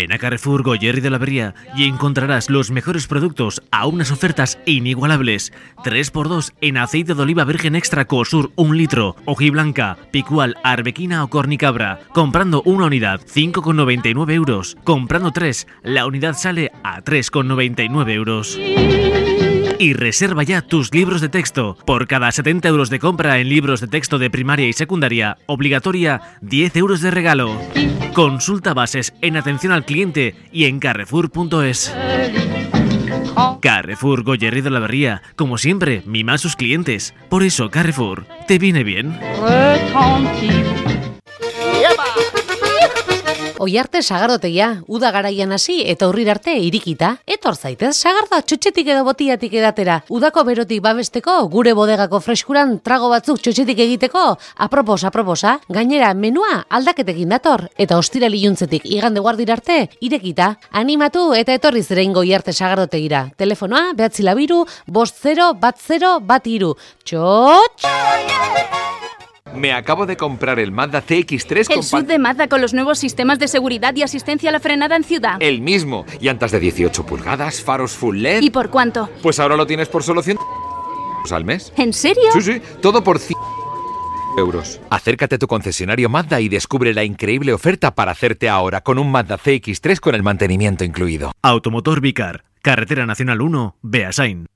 Ven a Carrefour de la Berría y encontrarás los mejores productos a unas ofertas inigualables. 3x2 en aceite de oliva virgen extra Cosur 1 litro, hojiblanca, picual, arbequina o cornicabra. Comprando una unidad 5,99 euros. Comprando 3, la unidad sale a 3,99 euros. Y reserva ya tus libros de texto. Por cada 70 euros de compra en libros de texto de primaria y secundaria, obligatoria 10 euros de regalo. Consulta bases en atención al cliente y en carrefour.es. Carrefour Goyerri de la Berría, como siempre, mima a sus clientes. Por eso Carrefour te viene bien. Oiarte sagardotegia, uda garaian hasi eta urrir arte irikita. Etor zaitez, sagarda txotxetik edo botiatik edatera. Udako berotik babesteko, gure bodegako freskuran trago batzuk txotxetik egiteko, apropos, aproposa, gainera menua aldaketekin dator. Eta ostira liuntzetik igande guardir arte, irekita. Animatu eta etorri zerein goiarte sagardotegira. Telefonoa, behatzi labiru, bost zero, bat zero, bat iru. Txotx! Me acabo de comprar el Mazda CX3 El con sub de Mazda con los nuevos sistemas de seguridad y asistencia a la frenada en ciudad. El mismo. Llantas de 18 pulgadas, faros full LED. ¿Y por cuánto? Pues ahora lo tienes por solo 100 al mes. ¿En serio? Sí, sí, todo por 100 euros. Acércate a tu concesionario Mazda y descubre la increíble oferta para hacerte ahora con un Mazda CX3 con el mantenimiento incluido. Automotor Vicar, Carretera Nacional 1, Beasain.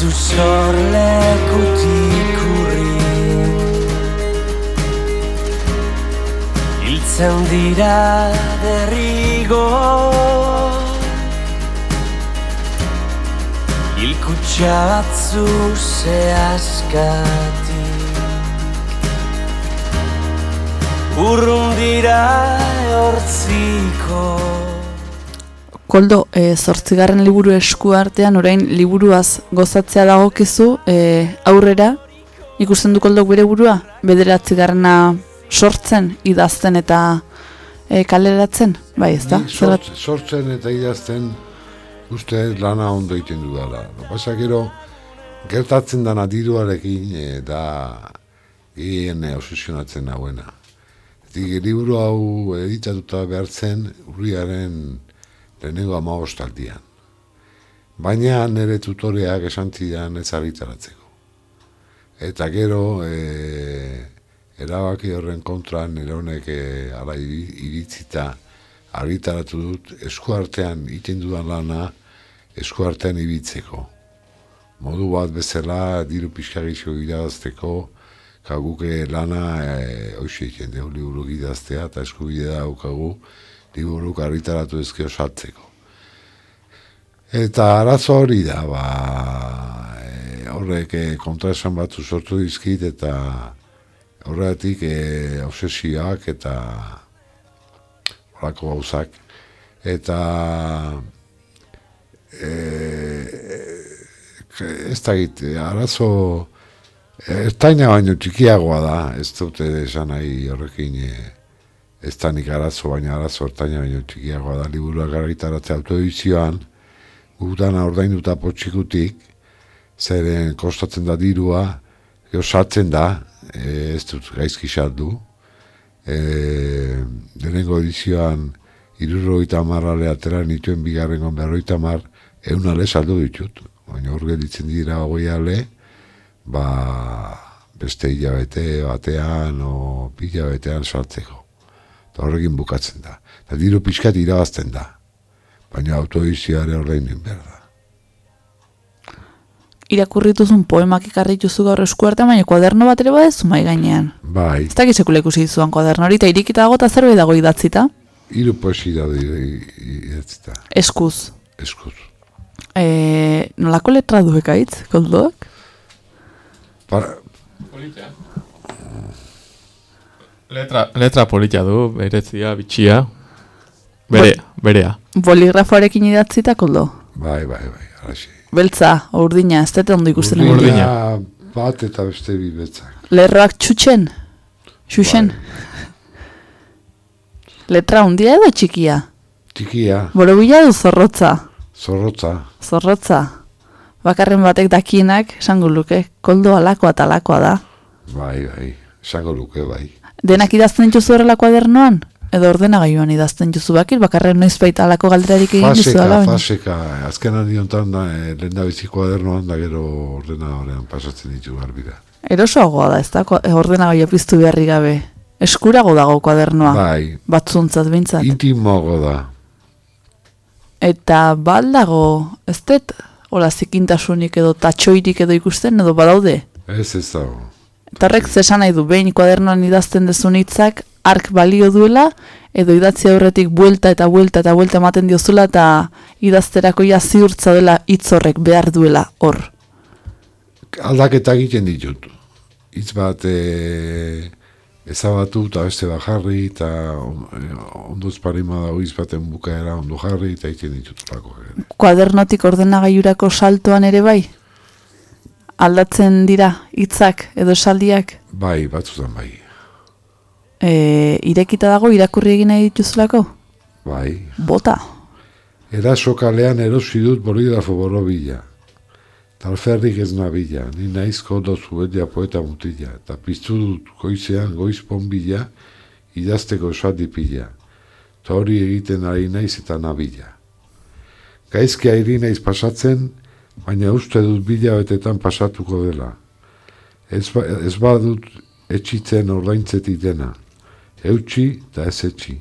Batzu sorlekutik urri Hiltzen dira derrigo Hilkutxa batzu zehazkatik Urrun dira hortziko Koldo, e, zortzigarren liburu esku artean, orain liburuaz gozatzea dagokizu, e, aurrera, ikusten du Koldok bere burua, bederatzigarrena sortzen, idazten eta e, kaleratzen, bai ez da? Sort, sortzen eta idazten uste lana ondo egiten dudala. Pasa gero, gertatzen dana diruarekin e, da gehien obsesionatzen nahuena. Etik, liburu hau editatuta behartzen urriaren lehenengo amabostaldian. Baina nire tutoreak esan zidan ez argitaratzeko. Eta gero, e, erabaki horren kontra nire honek e, ala iri- iritzita argitaratu dut eskuartean iten dudan lana eskuartean ibitzeko. Modu bat bezala diru pixka gizko idazteko, kaguke lana e, hoxe egiten dugu liburu idaztea eta eskubidea daukagu liburuk argitaratu ezkio saltzeko. Eta arazo hori da, ba, e, horrek e, kontraesan batzu sortu dizkit eta horretik e, obsesioak eta horako gauzak. Eta e, ez da git, arazo ertaina baino txikiagoa da, ez dute esan nahi horrekin e, ez da nik arazo, baina arazo ertaina baino txikiagoa da, liburuak argitaratzea autoedizioan, gutana ordainduta potxikutik, zeren kostatzen da dirua, gero sartzen da, e, ez dut gaizki saldu, e, denengo edizioan irurroita marrale atera nituen bigarrengon berroita mar, eun ale saldu ditut, baina hor gelditzen dira hogei ale, ba, beste hilabete batean o bi hilabetean saltzeko. Eta horrekin bukatzen da. Eta diru pixkat irabazten da. Baina autoizioare ordaindu behar da. Irakurrituzun poemak ikarri dituzu gaur esku artean, baina kuaderno bat ere badezu mai gainean. Bai, Ez dakit sekula ikusi dizuan kuaderno hori, eta irikita dago eta zerbait dago idatzita. hiru poesi daude idatzita. Eskuz. Eskuz. E, nolako letra du ekaitz, koldok? Para, Letra, letra polita du, berezia, bitxia. Bere, berea. Boligrafoarekin idatzita, koldo? bai, bai, bai, araxe. Beltza, urdina, ez dut ondo ikusten. Urdina bat eta beste bi betzak. Lerroak txutxen? Xuxen? Letra hundia edo txikia? Txikia, Borobila du zorrotza? zorrotza, Zorrotza. Bakarren batek dakienak, esango luke, koldo alakoa eta alakoa da. bai, bai, esango luke, bai. Denak idazten dituzu horrela kuadernoan? Edo ordenagailuan idazten duzu bakit, bakarren noiz baita alako galderarik egin duzu baina. faseka, azken handi honetan da, eh, lehen da biziko adernoan da gero ordenadorean pasatzen ditu garbira. Erosoagoa da, ez da, ko- ordenagailua piztu beharri gabe. Eskurago dago kuadernoa. Bai. Batzuntzat bintzat. Intimoago da. Eta baldago, ez dut, hola zikintasunik edo tatxoirik edo ikusten edo badaude. Ez ez dago. Eta horrek zesan nahi du, behin kuadernoan idazten dezun hitzak, ark balio duela, edo idatzi aurretik buelta eta buelta eta buelta ematen diozula eta idazterako ja ziurtza dela hitz horrek behar duela hor. aldaketa egiten ditut. Hitz bat e, ezabatu eta beste bat jarri eta e, ondo parima dago hitz baten bukaera ondo jarri eta egiten ditut. Kuadernotik ordenagailurako saltoan ere bai? Aldatzen dira hitzak edo esaldiak? Bai, batzutan bai. E, irekita dago irakurri egin nahi dituzulako? Bai. Bota. Eraso kalean erosi dut boligrafo borobila. Talferrik ez nabila, ni naizko ondo zuetia poeta mutila, eta piztu dut goizean goiz ponbila, idazteko esaldi pila. Ta hori egiten ari naiz eta nabila. Gaizki airi naiz pasatzen, baina uste dut bila betetan pasatuko dela. Ez, ba, ez badut etxitzen ordaintzetik dena. Eutxi eta ez etxi.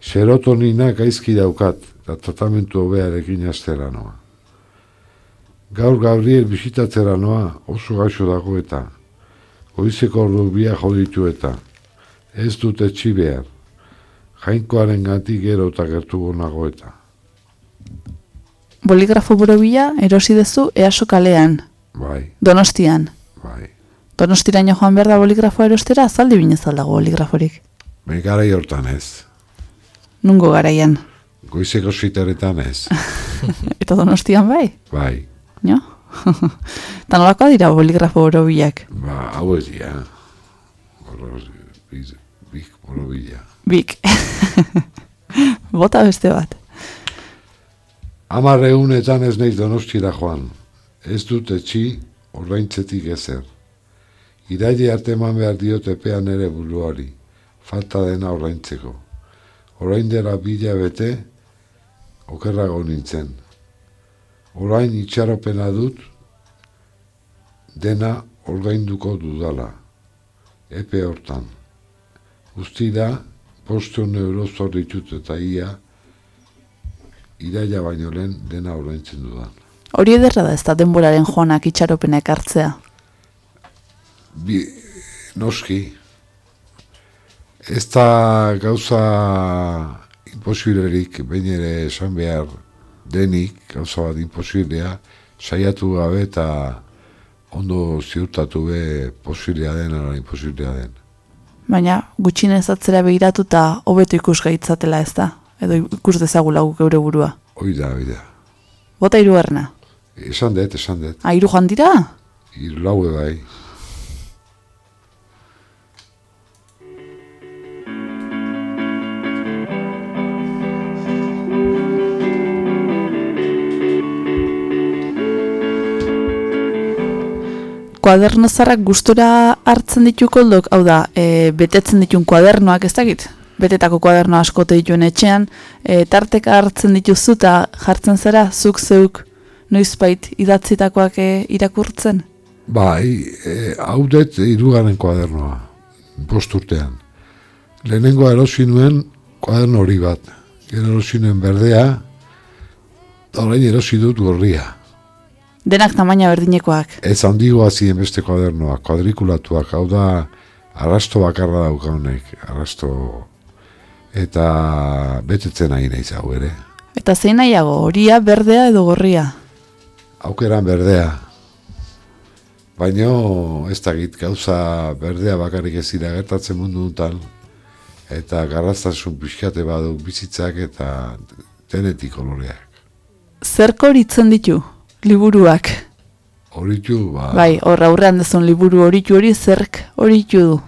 Serotonina gaizki daukat, eta tratamentu hobearekin astera noa. Gaur Gabriel bisitatzera noa oso gaixo dago eta goizeko ordu bia joditu eta ez dut etxi behar. Jainkoaren gati gero eta gertu nago eta. Boligrafo borobila erosi dezu easo kalean, Bai, donostian. bai. Donostiraino joan behar da boligrafoa erostera, zaldi binez aldago boligraforik. Megarai hortan ez. Nungo garaian. Goizeko siteretan ez. Eta donostian bai? Bai, Jo? Eta nolakoa dira boligrafo borobilak? ba, hau ez dira. Bik borobila. Bik. Bota beste bat. Hamar egunetan ez naiz donostira joan. Ez dut etxi ordaintzetik ezer. Iraile arte eman behar diot epean ere buruari. Falta dena ordaintzeko. Orain dela bila bete, okerrago nintzen. Orain itxaropena dut, dena ordainduko dudala. Epe hortan. Guztira, posteun euro zor ditut eta ia, iraila baino lehen dena ordaintzen dudan. Hori ederra da ez da denboraren joanak itxaropenak hartzea. Bi, noski, ez da gauza imposibilerik, behin ere esan behar denik, gauza bat imposiblea, saiatu gabe eta ondo ziurtatu be posiblea den, ala imposiblea den. Baina gutxinez atzera begiratu eta hobeto ikus gaitzatela ez da. Edo ikus dezagula guk geure burua. Hoi da, hoi da. Bota hirugarrena. Esan dut, esan dut. Ah, hiru joan dira? Hiru laue bai. Kuaderno zarrak gustora hartzen ditu koldok, hau da, e, betetzen ditun kuadernoak ez dakit? Betetako kuaderno askote dituen etxean, e, tarteka hartzen dituzu eta jartzen zera, zuk zeuk noizbait idatzitakoak e, irakurtzen? Bai, e, hau dut irugaren kuadernoa, bost urtean. Lehenengo erosi nuen kuaderno hori bat. Gero erosi nuen berdea, orain erosi dut gorria. Denak tamaina berdinekoak. Ez handigoa ziren beste kuadernoak, kuadrikulatuak, hau da, arrasto bakarra dauka honek, arrasto, eta betetzen nahi naiz hau ere. Eta zein nahiago, horia, berdea edo gorria? Aukeran berdea. Baino ez dakit gauza berdea bakarrik ez dira gertatzen mundu honetan eta garraztasun pixkate badu bizitzak eta denetik koloreak. Zerko horitzen ditu, liburuak? Horitu, ba, Bai, hor aurrean dezun liburu horitu hori zerk horitu du.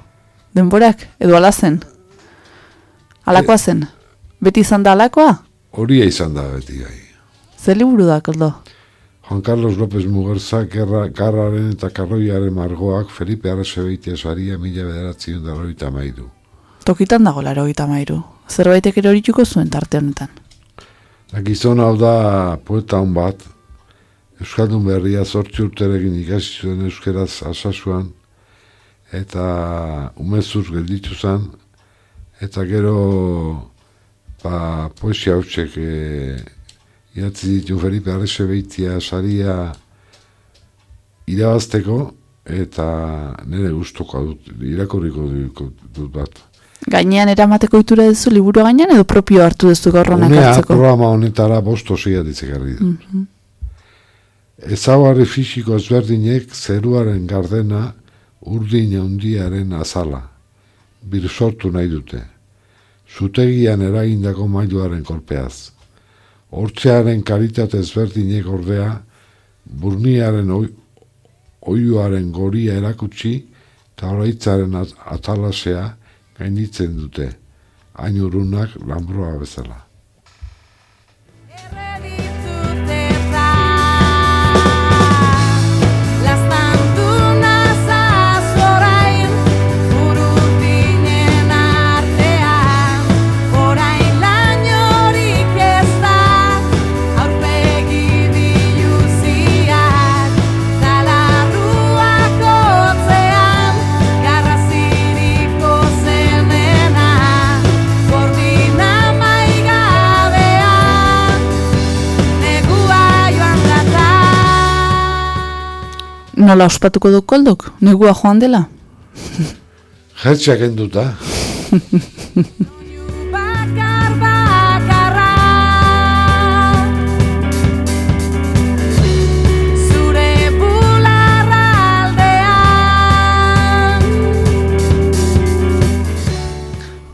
Denborak, edo alazen? Alakoa zen? Beti izan da alakoa? horia izan da beti bai. Zer liburu da, koldo? Juan Carlos López Mugerza, gerra, garraren eta karroiaren margoak Felipe Arrasebeitia saria mila bederatzen da horita mairu. Tokitan dago laro gita mairu. Zerbaitek ere horituko zuen tarte honetan. Gizon hau da poeta hon bat, Euskaldun berria zortzi urterekin ikasi zuen euskeraz asasuan, eta umezuz gelditu zen, eta gero ba, poesia hautsek e, idatzi ditu Felipe Arrasebeitia saria irabazteko, eta nire gustuko dut, irakurriko dut, dut bat. Gainean eramateko itura duzu liburu gainean edo propio hartu duzu gaur honak Honea hartzeko? programa honetara bost osia ditzekarri du. Mhm. Ezagarri fisiko ezberdinek zeruaren gardena urdin handiaren azala. Birsortu nahi dute. Zutegian eragindako mailuaren kolpeaz. Hortzearen kalitate ezberdinek ordea, burniaren oi, oiuaren goria erakutsi, eta horaitzaren at atalasea gainitzen dute. Hain urunak lambroa bezala. Nola ospatuko du koldok? Negua joan dela? Jertxeak enduta. Aldean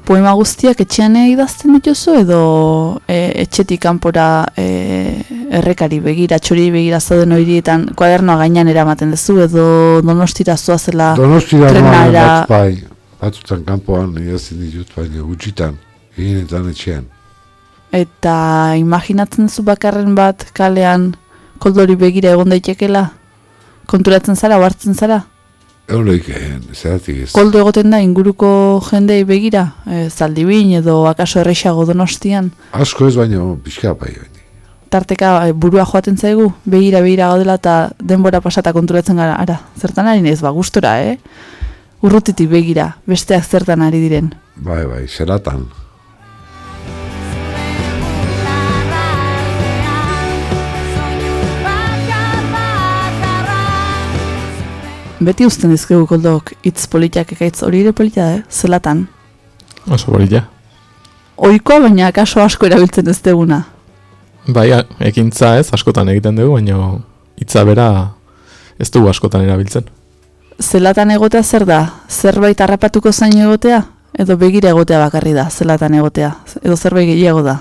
Poema guztiak etxean idazten dituzu edo e, etxetik kanpora e, errekari begira, txori begira zauden horietan kuadernoa gainean eramaten duzu edo donostira zoazela Donostira trenara bat bai, batzutan kanpoan idazten ditut, baina gutxitan, gehienetan etxean. eta imaginatzen zu bakarren bat kalean koldori begira egon daitekela? Konturatzen zara, ohartzen zara? Euleik, eh, zeratik ez. Koldo egoten da inguruko jendei begira, e, zaldibin edo akaso errexago donostian, Asko ez baino, pixka bai. Tarteka e, burua joaten zaigu, begira begira gaudela eta denbora pasata konturatzen gara, ara, zertan ari nez, ba, gustora, eh? Urrutitik begira, besteak zertan ari diren. Bai, bai, zeratan. Beti uzten dizkegu koldok hitz politiak ekaitz hori ere polita, eh? Zelatan. Oso borila. Oikoa baina kaso asko erabiltzen ez deguna. Bai, ekintza ez, askotan egiten dugu, baina hitza bera ez dugu askotan erabiltzen. Zelatan egotea zer da? Zerbait harrapatuko zain egotea? Edo begira egotea bakarri da, zelatan egotea? Edo zerbait gehiago da?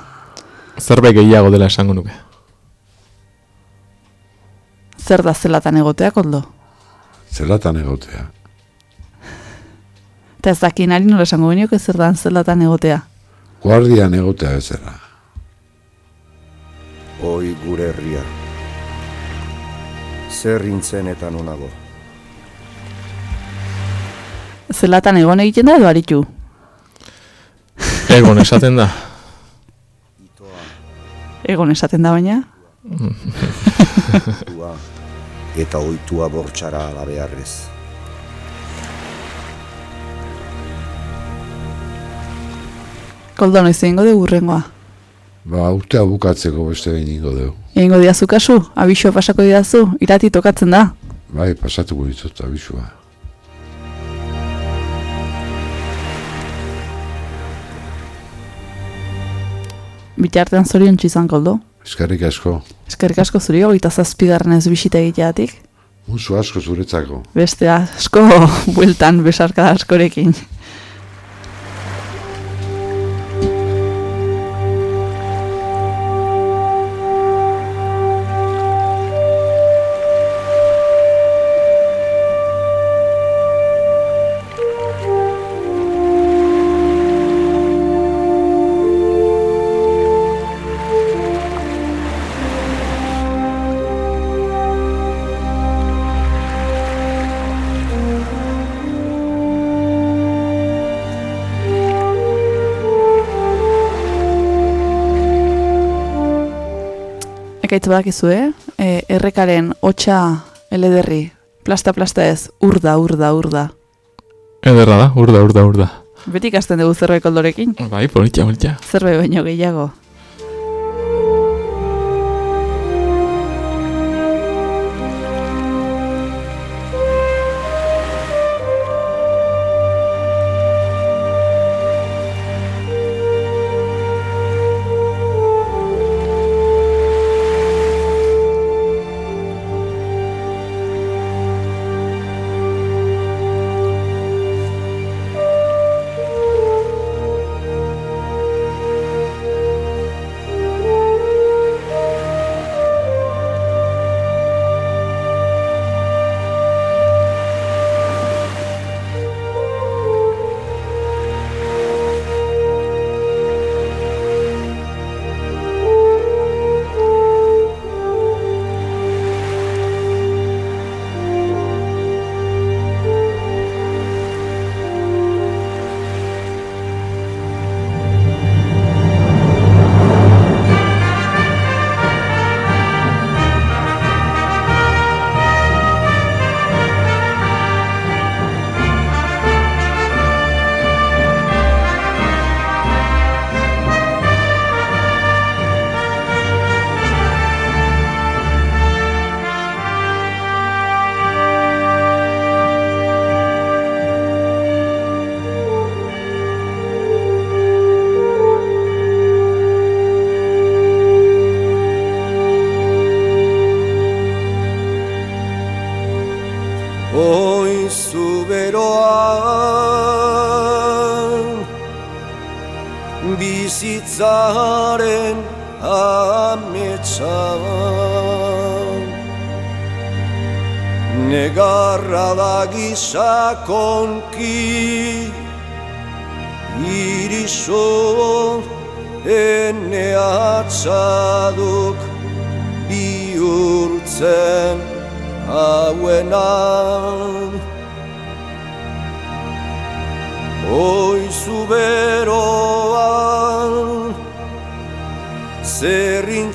Zerbait gehiago dela esango nuke. Zer da zelatan egotea, koldo? Zeratan egotea. Eta ez dakin ari nola esango genioke zer da zelatan egotea. Guardian egotea bezala. Oi gure herria. Zer rintzen eta nonago. Zelatan egon egiten da edo aritu? Egon esaten da. Egon esaten da baina? Eta oitua bortxara alabearrez. Koldo noiz egingo dugu urrengoa. Ba, urtea bukatzeko beste behin ingo dugu. Egingo diazu kasu, abixo pasako diazu, irati tokatzen da. Bai, pasatuko ditut abisua. Bitartean zorion izan koldo. Eskerrik asko. Eskerrik asko zuri, hogeita zazpigarren ez bisita egiteatik. Musu asko zuretzako. Beste asko bueltan besarka askorekin. Ekaitz badakizu, eh? E, errekaren hotxa elederri, plasta-plasta ez, urda, urda, urda. Ederra da, urda, urda, urda. Beti ikasten dugu zerbait koldorekin. Bai, politxa, politxa. Zerbait baino gehiago.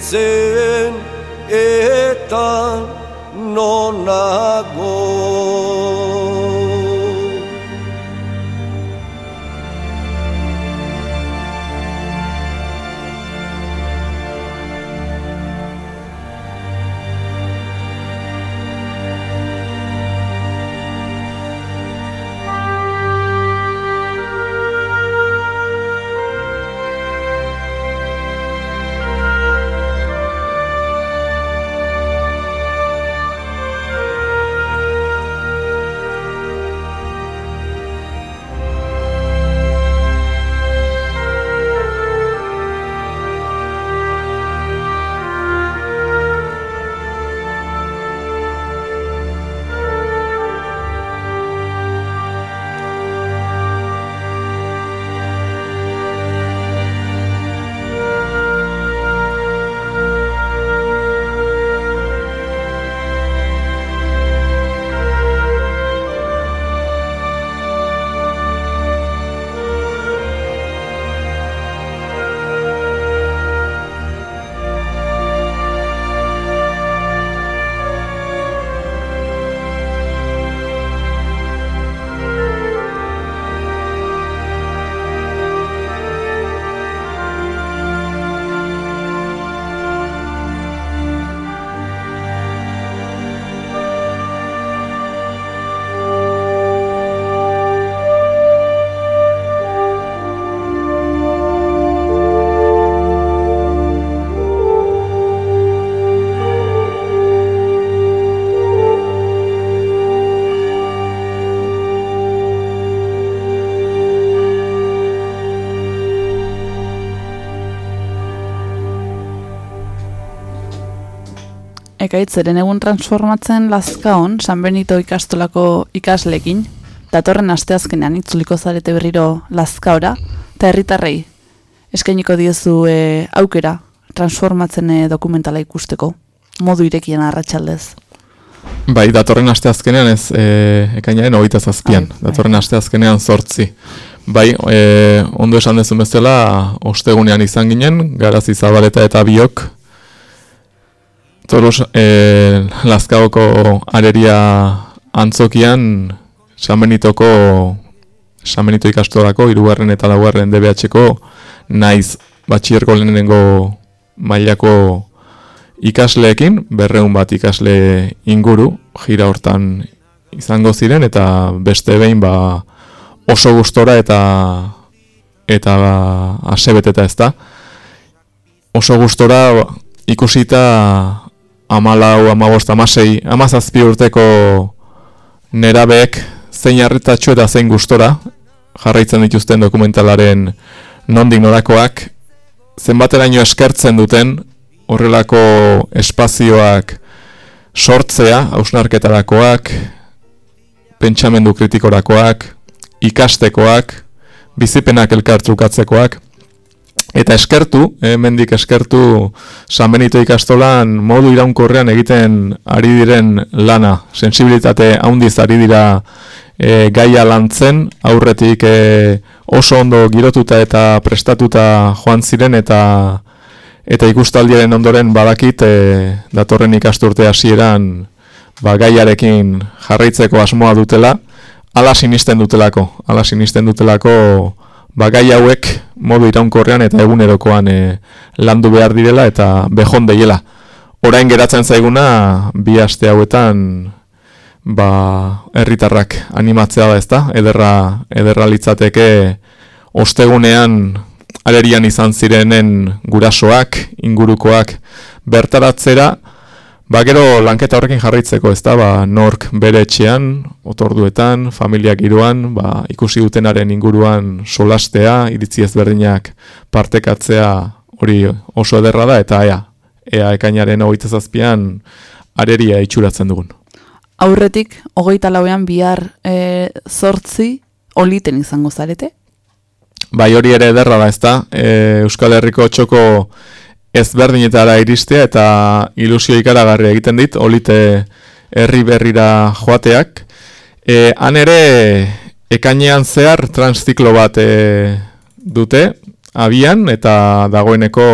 Say. Ekaitzeren egun transformatzen lazkaon San Benito ikastolako ikaslekin, datorren asteazkenean itzuliko zarete berriro lazkaora, eta herritarrei eskainiko diezu e, aukera transformatzen e, dokumentala ikusteko, modu irekian arratsaldez. Bai, datorren asteazkenean ez, e, ekainaren hogeita zazpian, Bai, bai. datorren asteazkenean zortzi. Bai, e, ondo esan dezun bezala, ostegunean izan ginen, garazi zabaleta eta biok, Toros, e, Lazkaoko areria antzokian, San Benitoko, San Benito ikastolako, irugarren eta laugarren DBH-ko, naiz batxierko lehenengo mailako ikasleekin, berreun bat ikasle inguru, jira hortan izango ziren, eta beste behin ba, oso gustora eta eta asebeteta ez da. Oso gustora ikusita amalau, amabost, amasei, amazazpi urteko nerabeek zein harritatxo eta zein gustora jarraitzen dituzten dokumentalaren nondik norakoak, zenbateraino eskertzen duten horrelako espazioak sortzea, hausnarketarakoak, pentsamendu kritikorakoak, ikastekoak, bizipenak elkartrukatzekoak, eta eskertu, hemendik eskertu San Benito ikastolan modu iraunkorrean egiten ari diren lana, sensibilitate handiz ari dira e, gaia lantzen, aurretik e, oso ondo girotuta eta prestatuta joan ziren eta eta ikustaldiaren ondoren badakit e, datorren ikasturte hasieran ba, gaiarekin jarraitzeko asmoa dutela, ala sinisten dutelako, ala sinisten dutelako ba, gai hauek modu iraunkorrean eta egunerokoan e, landu behar direla eta behon deiela. Orain geratzen zaiguna bi aste hauetan ba, herritarrak animatzea da ezta, ederra, ederra litzateke ostegunean alerian izan zirenen gurasoak, ingurukoak bertaratzera, Ba, gero lanketa horrekin jarraitzeko ez da, ba, nork bere etxean, otorduetan, familiak giroan, ba, ikusi dutenaren inguruan solastea, iritzi ezberdinak partekatzea hori oso ederra da, eta ea, ea ekainaren hogeita zazpian areria itxuratzen dugun. Aurretik, hogeita lauean bihar e, zortzi oliten izango zarete? Bai hori ere ederra da ezta, e, Euskal Herriko txoko ezberdinetara iristea eta ilusio ikaragarri egiten dit, olite herri berrira joateak. E, han ere, ekainean zehar transziklo bat e, dute, abian, eta dagoeneko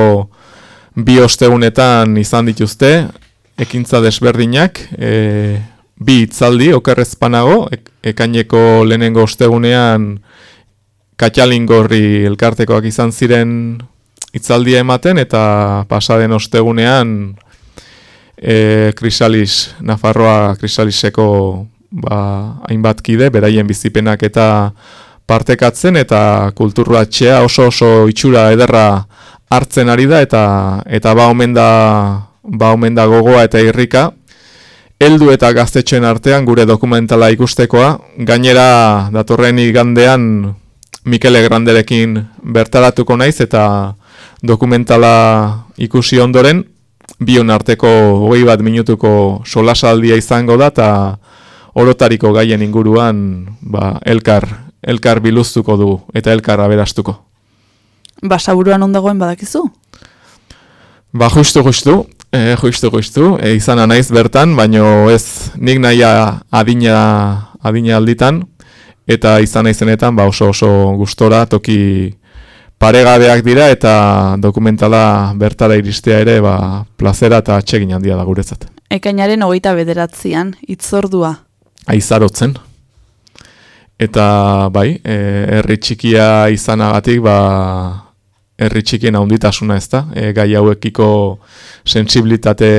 bi ostegunetan izan dituzte, ekintza desberdinak, e, bi itzaldi, okerrezpanago, ek, ekaineko lehenengo ostegunean katxalingorri elkartekoak izan ziren itzaldia ematen, eta pasaden ostegunean e, Krisalis, Nafarroa Krisaliseko ba, hainbat kide, beraien bizipenak eta partekatzen, eta kulturratxea oso oso itxura ederra hartzen ari da, eta eta ba omen da, ba omen da gogoa eta irrika, heldu eta gaztetxoen artean gure dokumentala ikustekoa, gainera datorren igandean Mikele Granderekin bertaratuko naiz eta dokumentala ikusi ondoren, bion arteko hogei bat minutuko solasaldia izango da eta orotariko gaien inguruan ba, elkar, elkar biluztuko du eta elkar aberastuko. Basaburuan ondagoen badakizu? Ba, justu, justu, e, justu, justu, e, izan naiz bertan, baino ez nik nahia adina, adina alditan, eta izan naizenetan ba oso oso gustora toki paregabeak dira eta dokumentala bertara iristea ere ba plazera eta atsegin handia da guretzat. Ekainaren hogeita bederatzean, itzordua. Aizarotzen. Eta bai, e, herri txikia izanagatik ba herri txikien handitasuna ez da. E, gai hauekiko sensibilitate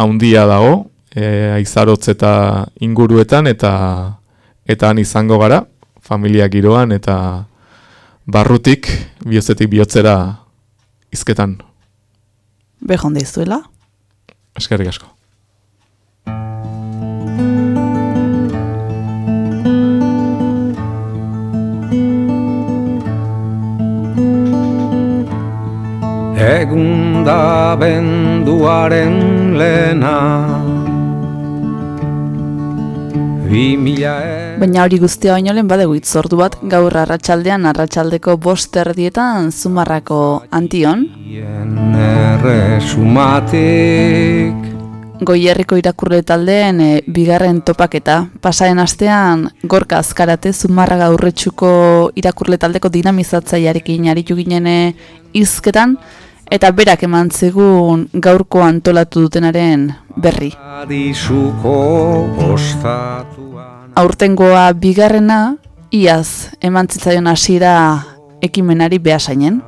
handia dago, e, aizarotz eta inguruetan eta eta han izango gara, familia giroan eta barrutik, bihotzetik bihotzera izketan. Behon deizuela? Eskerrik asko. Egun da benduaren lena Baina hori guztia baino lehen badegu itzordu bat gaur arratsaldean arratsaldeko bost erdietan zumarrako antion. Goierriko irakurle taldeen e, bigarren topaketa. Pasaren astean gorka azkarate zumarraga urretsuko irakurle taldeko dinamizatzaiarekin aritu ginen e, izketan, eta berak eman zegun gaurko antolatu dutenaren berri. Aurtengoa bigarrena, iaz eman zitzaion hasiera ekimenari behasainen.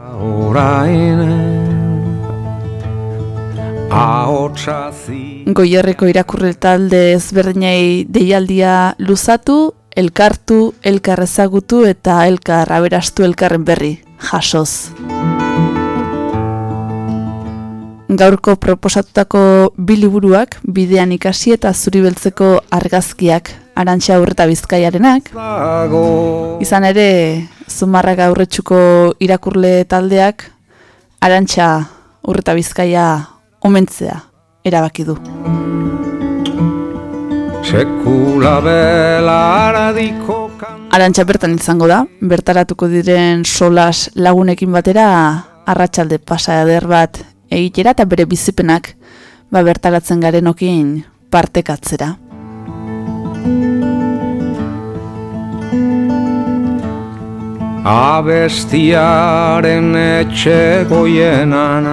Goierreko irakurri talde ezberdinei deialdia luzatu, elkartu, elkar ezagutu eta elkar aberastu elkarren berri, jasoz. Gaurko proposatutako biliburuak, bidean ikasi eta zuri beltzeko argazkiak, arantxa aurreta bizkaiarenak, izan ere, zumarraga aurretsuko irakurle taldeak, arantxa urreta bizkaia omentzea erabaki du. Sekula belaradiko Arantxa bertan izango da, bertaratuko diren solas lagunekin batera arratsalde pasa eder bat egitera eta bere bizipenak ba bertaratzen garenokin partekatzera. Abestiaren etxe goienan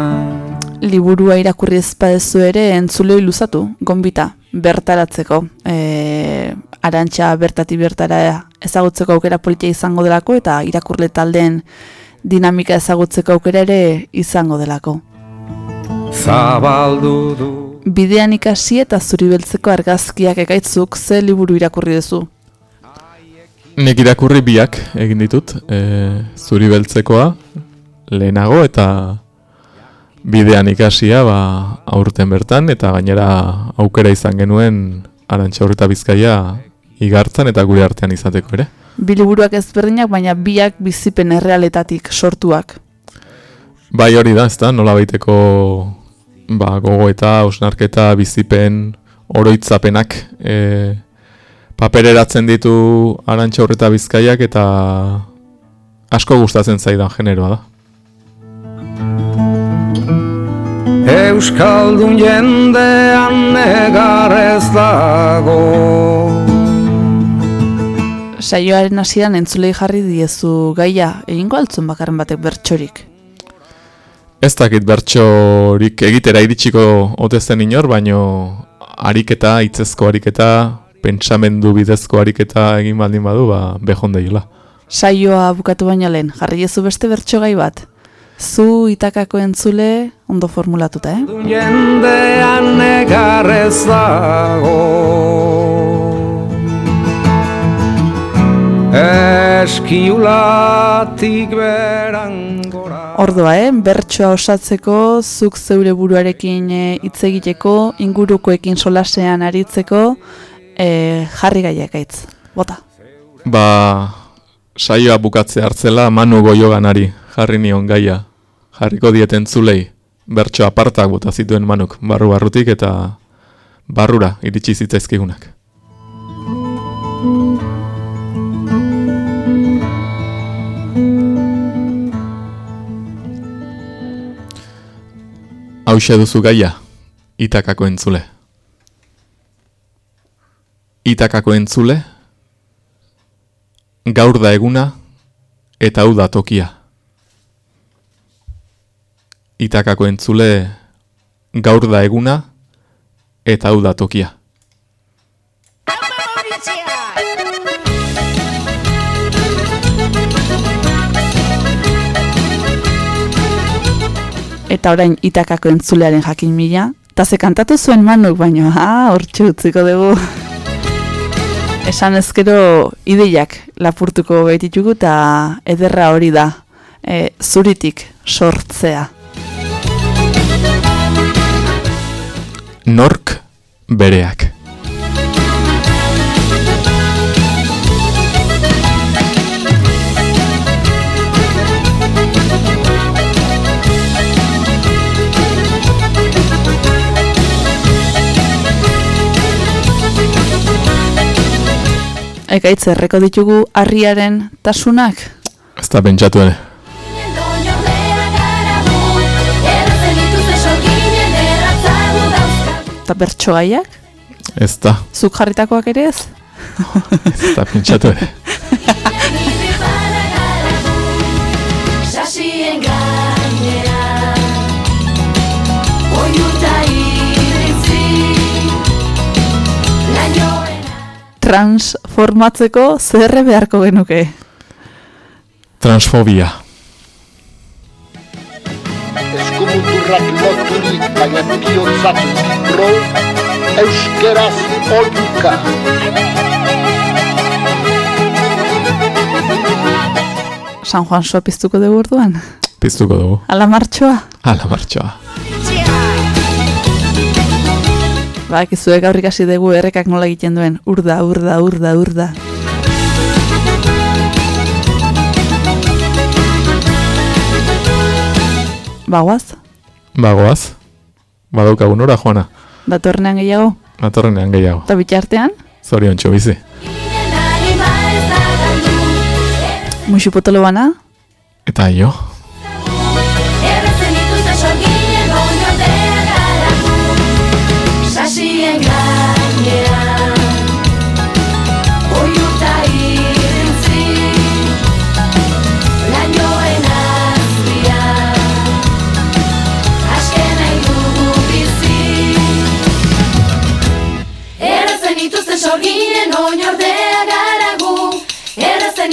Liburua irakurri ezpadezu ere entzulei luzatu, gonbita, bertaratzeko. E, arantxa bertati bertara ezagutzeko aukera politia izango delako eta irakurle taldeen dinamika ezagutzeko aukera ere izango delako. Zabaldu du Bidean ikasi eta zuri beltzeko argazkiak ekaitzuk ze liburu irakurri duzu. Nik irakurri biak egin ditut, e, zuri beltzekoa, lehenago eta bidean ikasia ba, aurten bertan, eta gainera aukera izan genuen Arantxa Horreta Bizkaia igartzan eta gure artean izateko ere. Bi liburuak ezberdinak, baina biak bizipen errealetatik sortuak. Bai hori da, ezta, nola baiteko ba, gogoeta, osnarketa, bizipen, oroitzapenak e, papereratzen ditu Arantxa Horreta Bizkaiak eta asko gustatzen zaidan generoa da. Euskaldun jendean negarrez dago Saioaren hasieran entzulei jarri diezu gaia, egingo altzun bakarren batek bertsorik. Ez dakit bertsorik egitera iritsiko otezen inor, baino ariketa, hitzezko ariketa, pentsamendu bidezko ariketa egin baldin badu, ba, behon daila. Saioa bukatu baina lehen, jarri diezu beste bertsogai bat. Zu itakako entzule ondo formulatuta, eh? Jendean negarrez dago Eskiulatik berangora Ordua, eh? Bertsoa osatzeko, zuk zeure buruarekin eh, hitz egiteko, ingurukoekin solasean aritzeko, e, jarri gaiak aitz. Bota. Ba, saioa bukatze hartzela Manu Goioganari jarri nion gaia. Jarriko dieten zulei, bertso apartak bota zituen Manuk, barru-barrutik eta barrura iritsi zitzaizkigunak. Hauxe duzu gaia, itakako entzule. Itakako entzule, gaur da eguna eta hau da tokia. Itakako entzule, gaur da eguna eta hau da tokia. Eta orain itakako entzulearen jakin mila, eta ze kantatu zuen manuk, baino, ha, hortxe utziko dugu. Esan ezkero ideiak lapurtuko baititugu eta ederra hori da, e, zuritik sortzea. Nork bereak. Ekaitz erreko ditugu harriaren tasunak. Ez da pentsatu ere. Eta bertso gaiak? Ez da, Zuk jarritakoak ere ez? ez da pentsatu ere. Transformatzeko zerre beharko genuke. Transfobia. Eskumuturrak loturik baina bihiotzak pro Euskeraz oiuka San Juan soa piztuko dugu orduan. Piztuko dugu. Ala martxoa. Ala martxoa. Ba, ekizuek aurrik hasi dugu errekak nola egiten duen. Urda, urda, urda, urda. Bagoaz, Bagoaz. Badaukagu nora, Juana. datorrenean gehiago. Atorrenean gehiago. Eta bitartean, Zorion bizi. muixu potolo bana, Eta jo.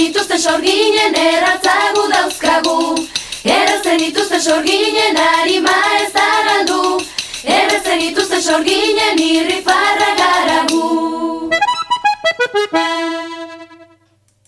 Erretzen dituzte sorginen erratzagu dauzkagu. Erretzen dituzte sorginen harima ez da galdu Erretzen dituzte sorginen irrifarra garagu